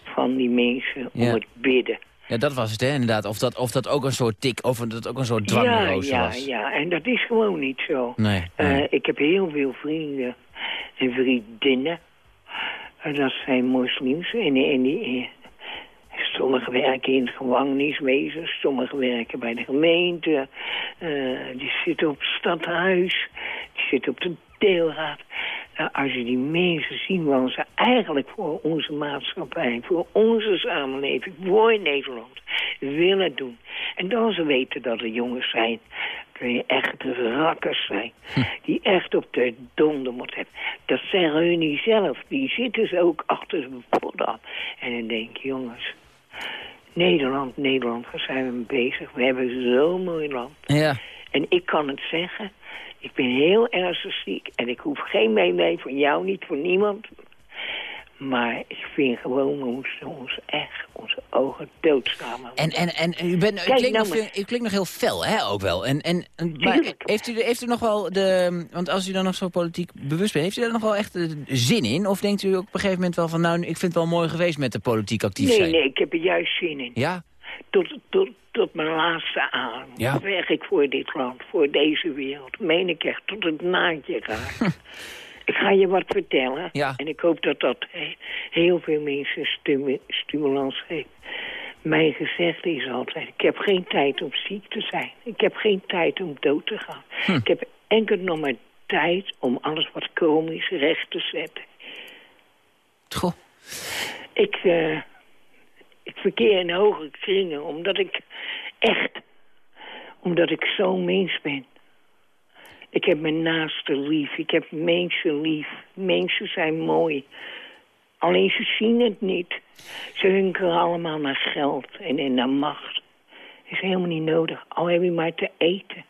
van die mensen om Ja. het bidden. Ja, dat was het, hè, inderdaad. Of dat, of dat ook een soort tik, of dat ook een soort ja, dwangneurose ja, was. ja, en dat is gewoon niet zo. Nee, Eh, ik heb heel veel vrienden en vriendinnen. Eh, dat zijn moslims. En, en die, sommigen werken in het gevangeniswezen. Sommigen werken bij de gemeente. eh, die zitten op het stadhuis. Die zitten op de deelraad. Als je die mensen ziet wat ze eigenlijk voor onze maatschappij, voor onze samenleving, voor Nederland willen doen. En dan ze weten dat er jongens zijn die echt rakkers zijn. Die echt op de donder moeten hebben. Dat zeggen hun niet zelf. Die zitten ze ook achter de aan. En dan denk ik, jongens, Nederland, Nederland, waar zijn we mee bezig? We hebben zo'n mooi land. Ja. En ik kan het zeggen, ik ben heel ernstig ziek en ik hoef geen meemee van jou, niet van niemand. Maar ik vind gewoon, we moesten ons echt onze ogen doodstaan. En, en, en u, bent, u, Kijk klinkt nou nog, u klinkt nog heel fel, hè, ook wel. En, en, maar heeft u, heeft u nog wel de... Want als u dan nog zo politiek bewust bent, heeft u daar nog wel echt zin in? Of denkt u ook op een gegeven moment wel van... nou, ik vind het wel mooi geweest met de politiek actief Nee, zijn? nee, ik heb er juist zin in. Ja? Tot, tot, tot mijn laatste adem Ja. werk ik voor dit land, voor deze wereld. Meen ik echt, tot het naadje raakt. ik ga je wat vertellen. Ja. En ik hoop dat dat he- heel veel mensen stimu- stimulans geeft. Mijn gezegde is altijd, ik heb geen tijd om ziek te zijn. Ik heb geen tijd om dood te gaan. Hm. Ik heb enkel nog maar tijd om alles wat komisch recht te zetten. Goh. Ik, eh, ik verkeer in hoge kringen omdat ik echt, omdat ik zo'n mens ben. Ik heb mijn naaste lief, ik heb mensen lief. Mensen zijn mooi. Alleen ze zien het niet. Ze hunkeren allemaal naar geld en, en naar macht. is helemaal niet nodig. Al heb je maar te eten.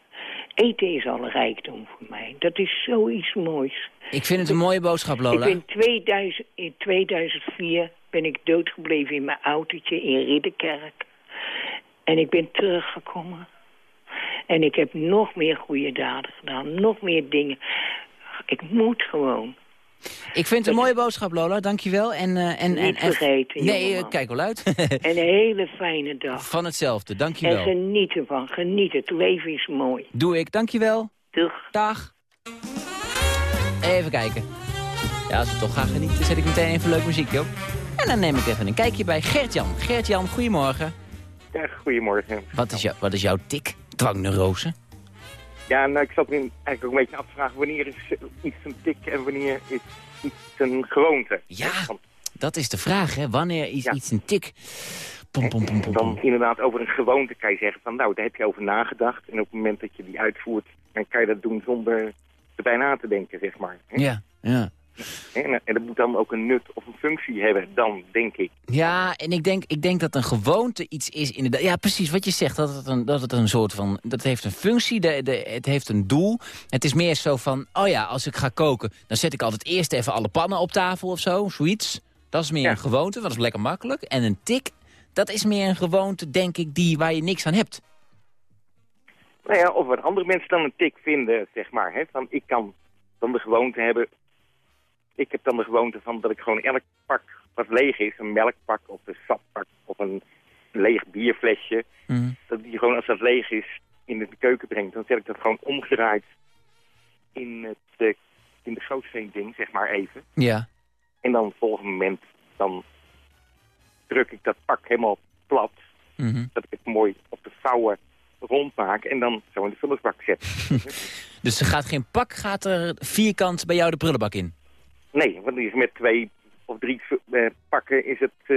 Eten is al een rijkdom voor mij. Dat is zoiets moois. Ik vind het een mooie boodschap, Lola. Ik ben 2000, in 2004 ben ik doodgebleven in mijn autootje in Ridderkerk. En ik ben teruggekomen. En ik heb nog meer goede daden gedaan. Nog meer dingen. Ik moet gewoon. Ik vind het een mooie boodschap, Lola. Dankjewel. En, eh, en, en, Niet en- vergeten, Nee, eh, kijk wel uit. En een hele fijne dag. Van hetzelfde, En dankjewel. geniet ervan. Geniet. Het leven is mooi. Doe ik, dankjewel. Dag. Dag. Even kijken. Ja, als we toch gaan genieten, zet ik meteen even leuk muziekje op. En dan neem ik even een kijkje bij Gert-Jan. Gert-Jan, goedemorgen. Ja, goedemorgen. Wat is, jou, wat is jouw tik? Dwangneurose? Ja, nou, ik zat me eigenlijk ook een beetje af te vragen... wanneer is iets een tik en wanneer is iets een gewoonte? Ja, dat is de vraag, hè. Wanneer is iets een tik? Pom, pom, pom, pom, Dan inderdaad over een gewoonte kan je zeggen van... nou, daar heb je over nagedacht. En op het moment dat je die uitvoert... dan kan je dat doen zonder erbij na te denken, zeg maar. hè. Ja, ja. En, en dat moet dan ook een nut of een functie hebben, dan, denk ik. Ja, en ik denk, ik denk dat een gewoonte iets is inderdaad... Ja, precies wat je zegt, dat het een, dat het een soort van... Dat heeft een functie, de, de, het heeft een doel. Het is meer zo van, oh ja, als ik ga koken... dan zet ik altijd eerst even alle pannen op tafel of zo, zoiets. Dat is meer een gewoonte, want dat is lekker makkelijk. En een tik, dat is meer een gewoonte, denk ik, die, waar je niks aan hebt. Nou ja, of wat andere mensen dan een tik vinden, zeg maar. Hè? Van, ik kan dan de gewoonte hebben... Ik heb dan de gewoonte van dat ik gewoon elk pak wat leeg is... een melkpak of een sappak of een leeg bierflesje... dat die gewoon als dat leeg is in de keuken brengt. Dan zet ik dat gewoon omgedraaid in, het, eh, in de gootsteen-ding, zeg maar even. Ja. En dan op het volgende moment dan druk ik dat pak helemaal plat. Mhm. Dat ik het mooi op de vouwen rondmaken en dan zo in de vullersbak zetten. Dus er gaat geen pak, gaat er vierkant bij jou de prullenbak in? Nee, want die is met twee of drie eh, pakken is het, eh,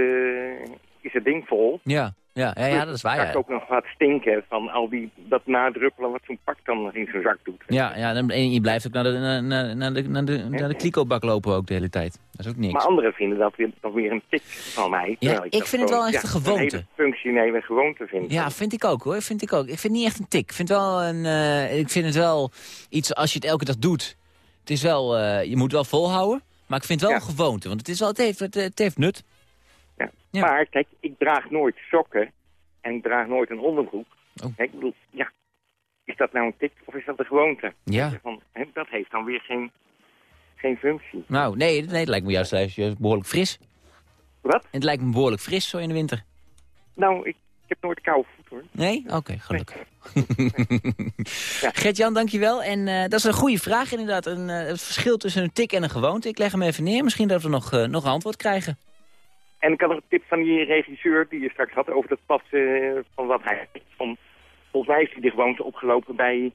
is het ding vol. Ja, ja, ja, ja dat is waar. Dan Ja, ook nog wat stinken van al die, dat nadruppelen wat zo'n pak dan in zijn zak doet. ja, ja dan- en je blijft ook naar de, naar, de, naar de, naar de kliko-bak lopen ook de hele tijd. Dat is ook niks. Maar anderen vinden dat weer, nog weer een tik van mij. terwijl ik dat vind het wel echt ja, een gewoonte. hele functionele gewoonte vind. Ja, vind ik ook hoor. Vind ik ook. Ik vind het niet echt een tik. Ik vind, wel een, eh, ik vind het wel iets als je het elke dag doet. Het is wel, eh, je moet wel volhouden. Maar ik vind het wel een gewoonte. Want het, is wel, het, heeft, het, het heeft nut. Ja. Maar kijk, ik draag nooit sokken en ik draag nooit een onderbroek. Oh. Kijk, ik bedoel, ja, is dat nou een tik of is dat een gewoonte? Ja. Van, dat heeft dan weer geen, geen functie. Nou, nee, nee, het lijkt me juist juist behoorlijk fris. Wat? Het lijkt me behoorlijk fris zo in de winter. Nou, ik, ik heb nooit koude hoor. Nee? Oké, gelukkig. Gert-Jan, dankjewel. En eh, dat is een goede vraag inderdaad. Een, eh, het verschil tussen een tik en een gewoonte. Ik leg hem even neer. Misschien dat we nog, eh, nog een antwoord krijgen. En ik had nog een tip van die regisseur die je straks had over het pad van wat hij van Volgens mij heeft hij de gewoonte opgelopen bij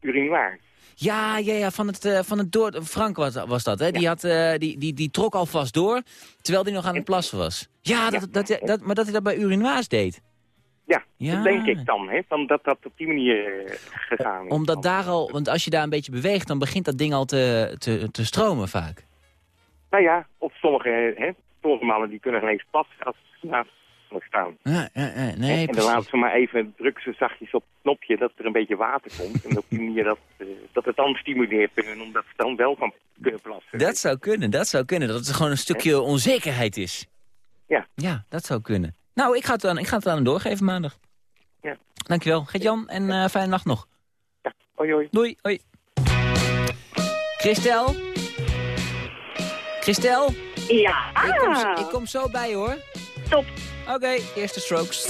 urinoir. Ja, ja, ja van, het, van het door... Frank was, was dat, hè? Die, had, die, die, die trok alvast door, terwijl hij nog aan het plassen was. Ja, dat, dat, dat, maar dat hij dat bij urinoirs deed. Ja, Ja. dat denk ik dan, hè, van dat dat op die manier eh, gegaan is. Omdat daar al... Want als je daar een beetje beweegt, dan begint dat ding al te, te, te stromen vaak. Nou ja, op sommige, hè, sommige mannen die kunnen geen eens plassen als ze naast staan. Ja, ja, nee, en dan precies. laten ze maar even, druk ze zachtjes op het knopje dat er een beetje water komt. en op die manier dat, eh, dat het dan stimuleert hun, omdat ze dan wel van kunnen plassen. Dat zou kunnen, dat zou kunnen. Dat het gewoon een stukje onzekerheid is. Ja. Ja, dat zou kunnen. Nou, ik ga het aan, ik ga het aan hem doorgeven maandag. Ja. Dankjewel, Gert-Jan. En eh, fijne nacht nog. Hoi, hoi. Doei, hoi. Christel? Christel? Ja. Ik kom, ik kom zo bij hoor. Top. Oké, eerste strokes.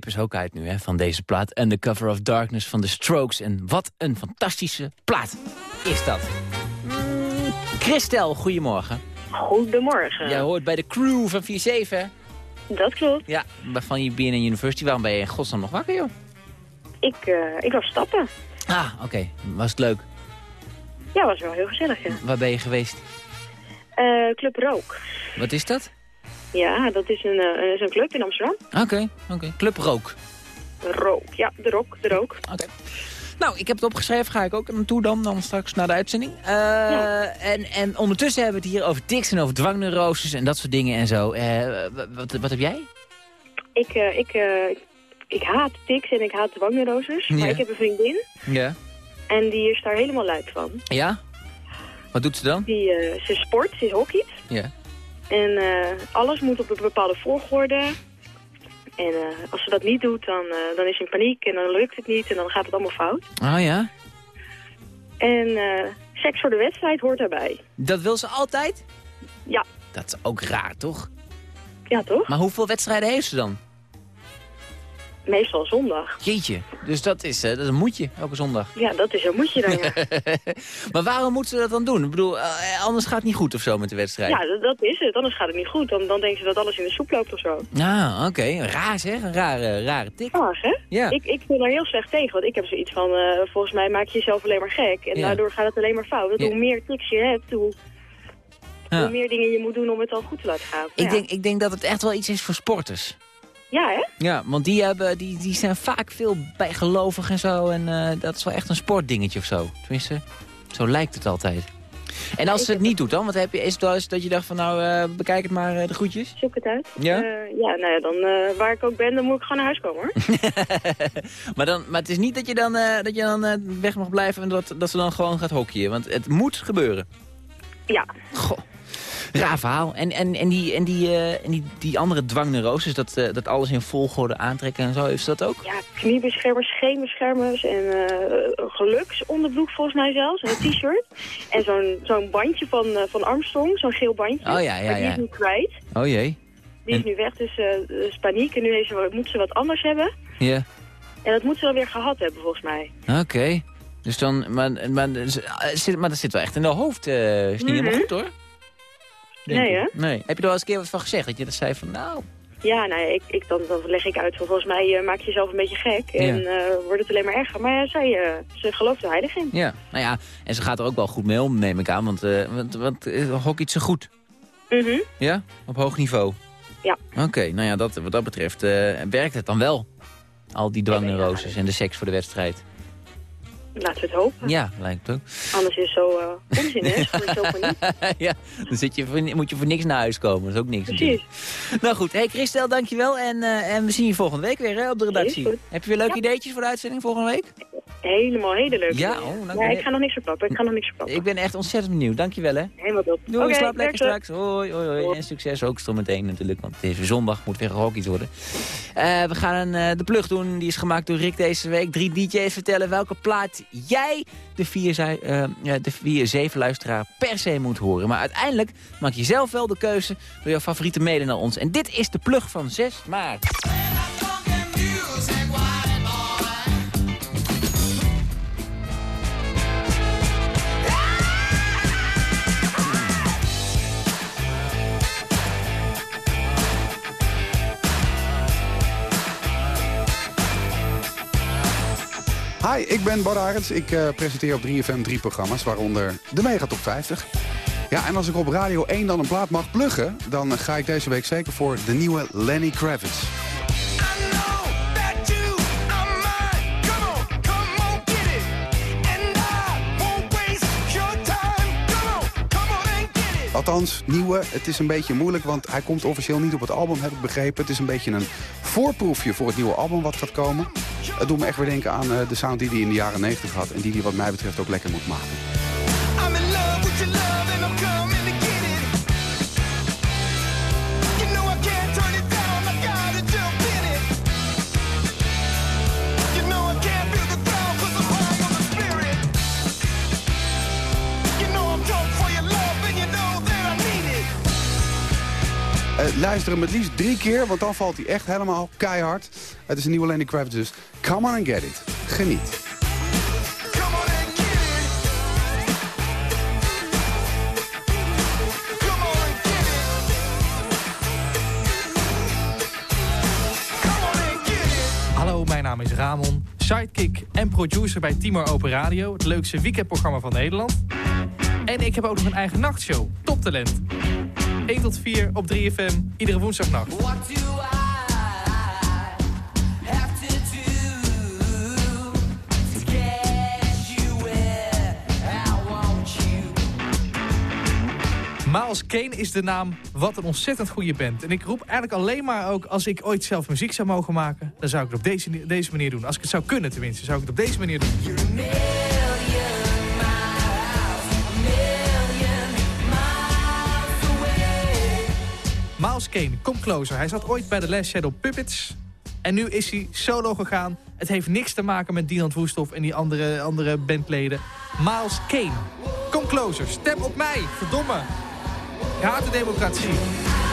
Clip is ook uit nu hè, van deze plaat. En The Cover of Darkness van The Strokes. En wat een fantastische plaat is dat. Mm, Christel, goedemorgen. Goedemorgen. Jij hoort bij de crew van 4-7, hè? Dat klopt. Ja, van je BNN University. Waarom ben je in godsnaam nog wakker, joh? Ik, eh, ik was stappen. Ah, oké. Was het leuk? Ja, was wel heel gezellig, ja. Waar ben je geweest? Eh, Club Rook. Wat is dat? Ja, dat is een, eh, is een club in Amsterdam. Oké, oké. Club Rook. Rook, ja, de rook, de rook. Oké. Nou, ik heb het opgeschreven. Ga ik ook naartoe dan, dan straks na de uitzending. Eh, en, en ondertussen hebben we het hier over tics en over dwangneuroses en dat soort dingen en zo. Eh, wat, wat heb jij? Ik, ik, ik haat tics en ik haat dwangneuroses. Maar ik heb een vriendin Ja. en die is daar helemaal luid van. Ja? Wat doet ze dan? Die, ze sport, ze is hockey. Ja. En eh, alles moet op een bepaalde volgorde. En eh, als ze dat niet doet, dan, eh, dan is ze in paniek en dan lukt het niet en dan gaat het allemaal fout. Oh ja? En seks voor de wedstrijd hoort daarbij. Dat wil ze altijd? Ja. Dat is ook raar, toch? Ja, toch? Maar hoeveel wedstrijden heeft ze dan? Meestal zondag. Jeetje, dus dat is, eh, dat is een moedje, elke zondag. Ja, dat is een moedje dan, ja. maar waarom moet ze dat dan doen? Ik bedoel, eh, anders gaat het niet goed of zo met de wedstrijd. Ja, dat, dat is het. Anders gaat het niet goed. Dan, dan denken ze dat alles in de soep loopt of zo. Ah, oké. Raar zeg, een rare, rare tik. Vaag, hè? Ja. Ik, ik ben daar heel slecht tegen, want ik heb zoiets van... eh, volgens mij maak je jezelf alleen maar gek. En Ja. daardoor gaat het alleen maar fout. Ja. Hoe meer tics je hebt, hoe, Ja. hoe meer dingen je moet doen om het dan goed te laten gaan. Ik, Ja. denk, ik denk dat het echt wel iets is voor sporters. Ja, hè? Ja, want die, hebben, die, die zijn vaak veel bijgelovig en zo. En eh, dat is wel echt een sportdingetje of zo. Tenminste, zo lijkt het altijd. En als ze het niet doet dan? Wat heb je, is het wel eens dat je dacht van nou, eh, bekijk het maar eh, de groetjes? Zoek het uit. Ja? Ja, nou ja, dan waar ik ook ben, dan moet ik gewoon naar huis komen, hoor. Maar, dan, maar het is niet dat je dan, dat je dan weg mag blijven en dat, dat ze dan gewoon gaat hockeyen. Want het moet gebeuren. Ja. Goh. Raar verhaal. En, en, en, die, en, die, eh, en die, die andere dwangneuroses, dat, eh, dat alles in volgorde aantrekken en zo, is dat ook? Ja, kniebeschermers, scheenbeschermers en eh geluksonderbroek volgens mij zelfs. En een t-shirt. En zo'n zo'n bandje van, van Armstrong, zo'n geel bandje. Oh ja, ja, Maar die ja. is nu kwijt. Oh jee. Die is nu weg, dus is paniek. En nu heeft ze, moet ze wat anders hebben. Ja, En dat moet ze dan weer gehad hebben, volgens mij. oké. Dus dan, maar, maar, zit, maar dat zit wel echt in de hoofd. eh is niet helemaal goed hoor. Nee, hè? Nee. Heb je er wel eens een keer wat van gezegd? Dat je dat zei van nou... Ja, nou ja, ik, ik, dan, dan leg ik uit van volgens mij eh, maak je jezelf een beetje gek. En Ja. eh, wordt het alleen maar erger. Maar ja, zij, eh, ze gelooft er heilig in. Ja, nou ja, en ze gaat er ook wel goed mee om, neem ik aan. Want, eh want, want uh, hockeyt ze goed. Mhm. Ja? Op hoog niveau? Ja. Oké, nou ja, dat, wat dat betreft eh, werkt het dan wel. Al die dwangneuroses en de seks voor de wedstrijd. Laten we het hopen. Ja, lijkt ook. Anders is het zo eh, onzin, hè? Niet. ja, dan zit je, voor- moet je voor niks naar huis komen. Dat is ook niks. Precies. natuurlijk. Nou goed, hey Christel, dankjewel. En, eh, en we zien je volgende week weer hè, op de redactie. Heb je weer leuke ideetjes voor de uitzending volgende week? Helemaal hele leuke Ja, oh, ja, je. ik ga nog niks verklappen. Ik ga nog niks verklappen. Ik ben echt ontzettend benieuwd. Dankjewel hè. Helemaal top. Doei, Oké, slaap lekker straks. Hoi, hoi, hoi. En succes ook meteen natuurlijk, want weer zondag, moet weer gehockeyd worden. Eh, we gaan eh, de plug doen, die is gemaakt door Rick deze week. Drie DJ's vertellen welke plaat jij, de 4-7 luisteraar, per se moet horen. Maar uiteindelijk maak je zelf wel de keuze door jouw favoriete mailen naar ons. En dit is de plug van 6 maart. Hi, ik ben Bar Arends. Ik eh, presenteer op 3FM drie programma's, waaronder de Mega Top 50. Ja, en als ik op Radio 1 dan een plaat mag pluggen... dan ga ik deze week zeker voor de nieuwe Lenny Kravitz. Althans, nieuwe. Het is een beetje moeilijk, want hij komt officieel niet op het album, heb ik begrepen. Het is een beetje een voorproefje voor het nieuwe album wat gaat komen. Het doet me echt weer denken aan eh, de sound die hij in de jaren 90 had... en die hij wat mij betreft ook lekker moet maken. Eh, luister hem het liefst drie keer, want dan valt hij echt helemaal keihard. Het is een nieuwe Lenny Kravitz dus. Come on and get it. Geniet. Hallo, mijn naam is Ramon, sidekick en producer bij Timor Open Radio, het leukste weekendprogramma van Nederland. En ik heb ook nog een eigen nachtshow, Top Talent. 1 tot 4 op 3FM, iedere woensdagnacht. Miles Kane is de naam. Wat een ontzettend goede band. En ik roep eigenlijk alleen maar ook... als ik ooit zelf muziek zou mogen maken... dan zou ik het op deze, deze manier doen. Als ik het zou kunnen tenminste, zou ik het op deze manier doen. Miles Kane, kom closer. Hij zat ooit bij de Last Shadow Puppets. En nu is hij solo gegaan. Het heeft niks te maken met Dinant Woesthoff en die andere, andere bandleden. Miles Kane, kom closer. Stem op mij, verdomme. Ik de democratie.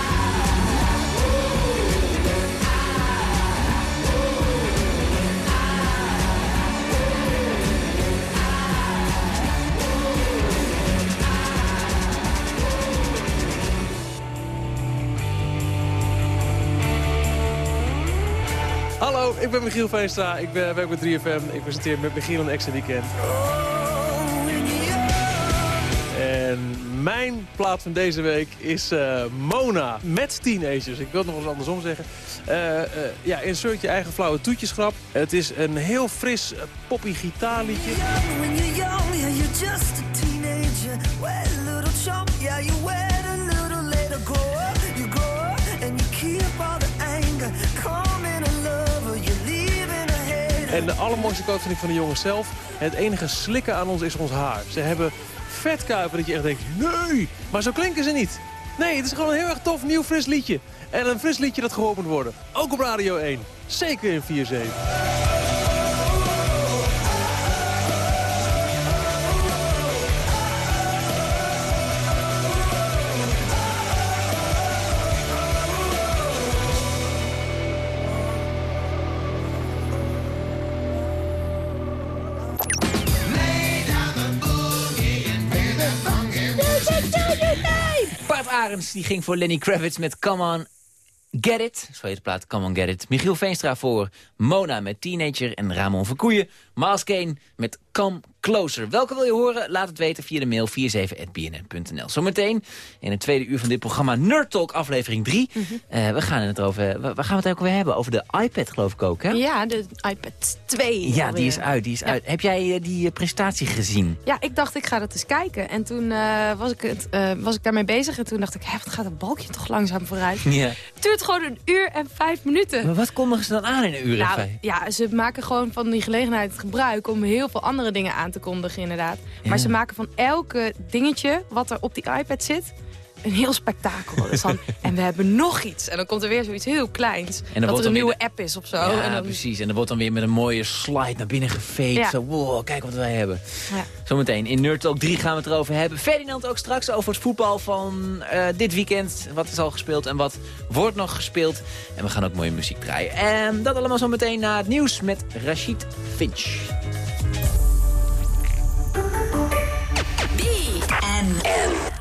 Hallo, ik ben Michiel Veenstra. Ik werk bij 3FM. Ik presenteer met Michiel een extra weekend. En mijn plaat van deze week is eh, Mona met Teenagers. Ik wil het nog eens andersom zeggen. Eh, eh, ja, insert je eigen flauwe toetjesgrap. Het is een heel fris, uh, poppy gitaarliedje. Yeah, En de allermooiste quote vind ik van de jongens zelf. Het enige slikken aan ons is ons haar. Ze hebben vetkuipen dat je echt denkt, nee, maar zo klinken ze niet. Nee, het is gewoon een heel erg tof, nieuw, fris liedje. En een fris liedje dat gehoord moet worden. Ook op Radio 1. Zeker in 4-7. Arends die ging voor Lenny Kravitz met Come On Get It. Zo plaat Come On Get It. Michiel Veenstra voor Mona met Teenager en Ramon Verkoeien. Miles Kane met Come Closer. Welke wil je horen? Laat het weten via de mail 47.bnn.nl. Zometeen in het tweede uur van dit programma Nerd Talk aflevering 3. Eh, we gaan het over, waar gaan we het ook weer hebben? Over de iPad geloof ik ook, hè? Ja, de iPad 2. Ja, die is uit, die is uit. Heb jij eh, die eh, presentatie gezien? Ja, ik dacht ik ga dat eens kijken. En toen was, ik het, was ik daarmee bezig. En toen dacht ik, hé, wat gaat het balkje toch langzaam vooruit. Ja. Het duurt gewoon een uur en vijf minuten. Maar wat kondigen ze dan aan in een uur en Nou, vijf? ja, ze maken gewoon van die gelegenheid gebruik om heel veel andere dingen aan te kondigen inderdaad. Maar ze maken van elke dingetje wat er op die iPad zit een heel spektakel. Dus dan, en we hebben nog iets. En dan komt er weer zoiets heel kleins. dan dat er een nieuwe app is of zo. Ja, en dan, precies. En er wordt dan weer met een mooie slide naar binnen geveed. Ja. Zo, wow, kijk wat wij hebben. Ja. Zometeen in Nerd Talk 3 gaan we het erover hebben. Ferdinand ook straks over het voetbal van eh, dit weekend. Wat is al gespeeld en wat wordt nog gespeeld. En we gaan ook mooie muziek draaien. En dat allemaal zometeen na het nieuws met Rashid Finch. N.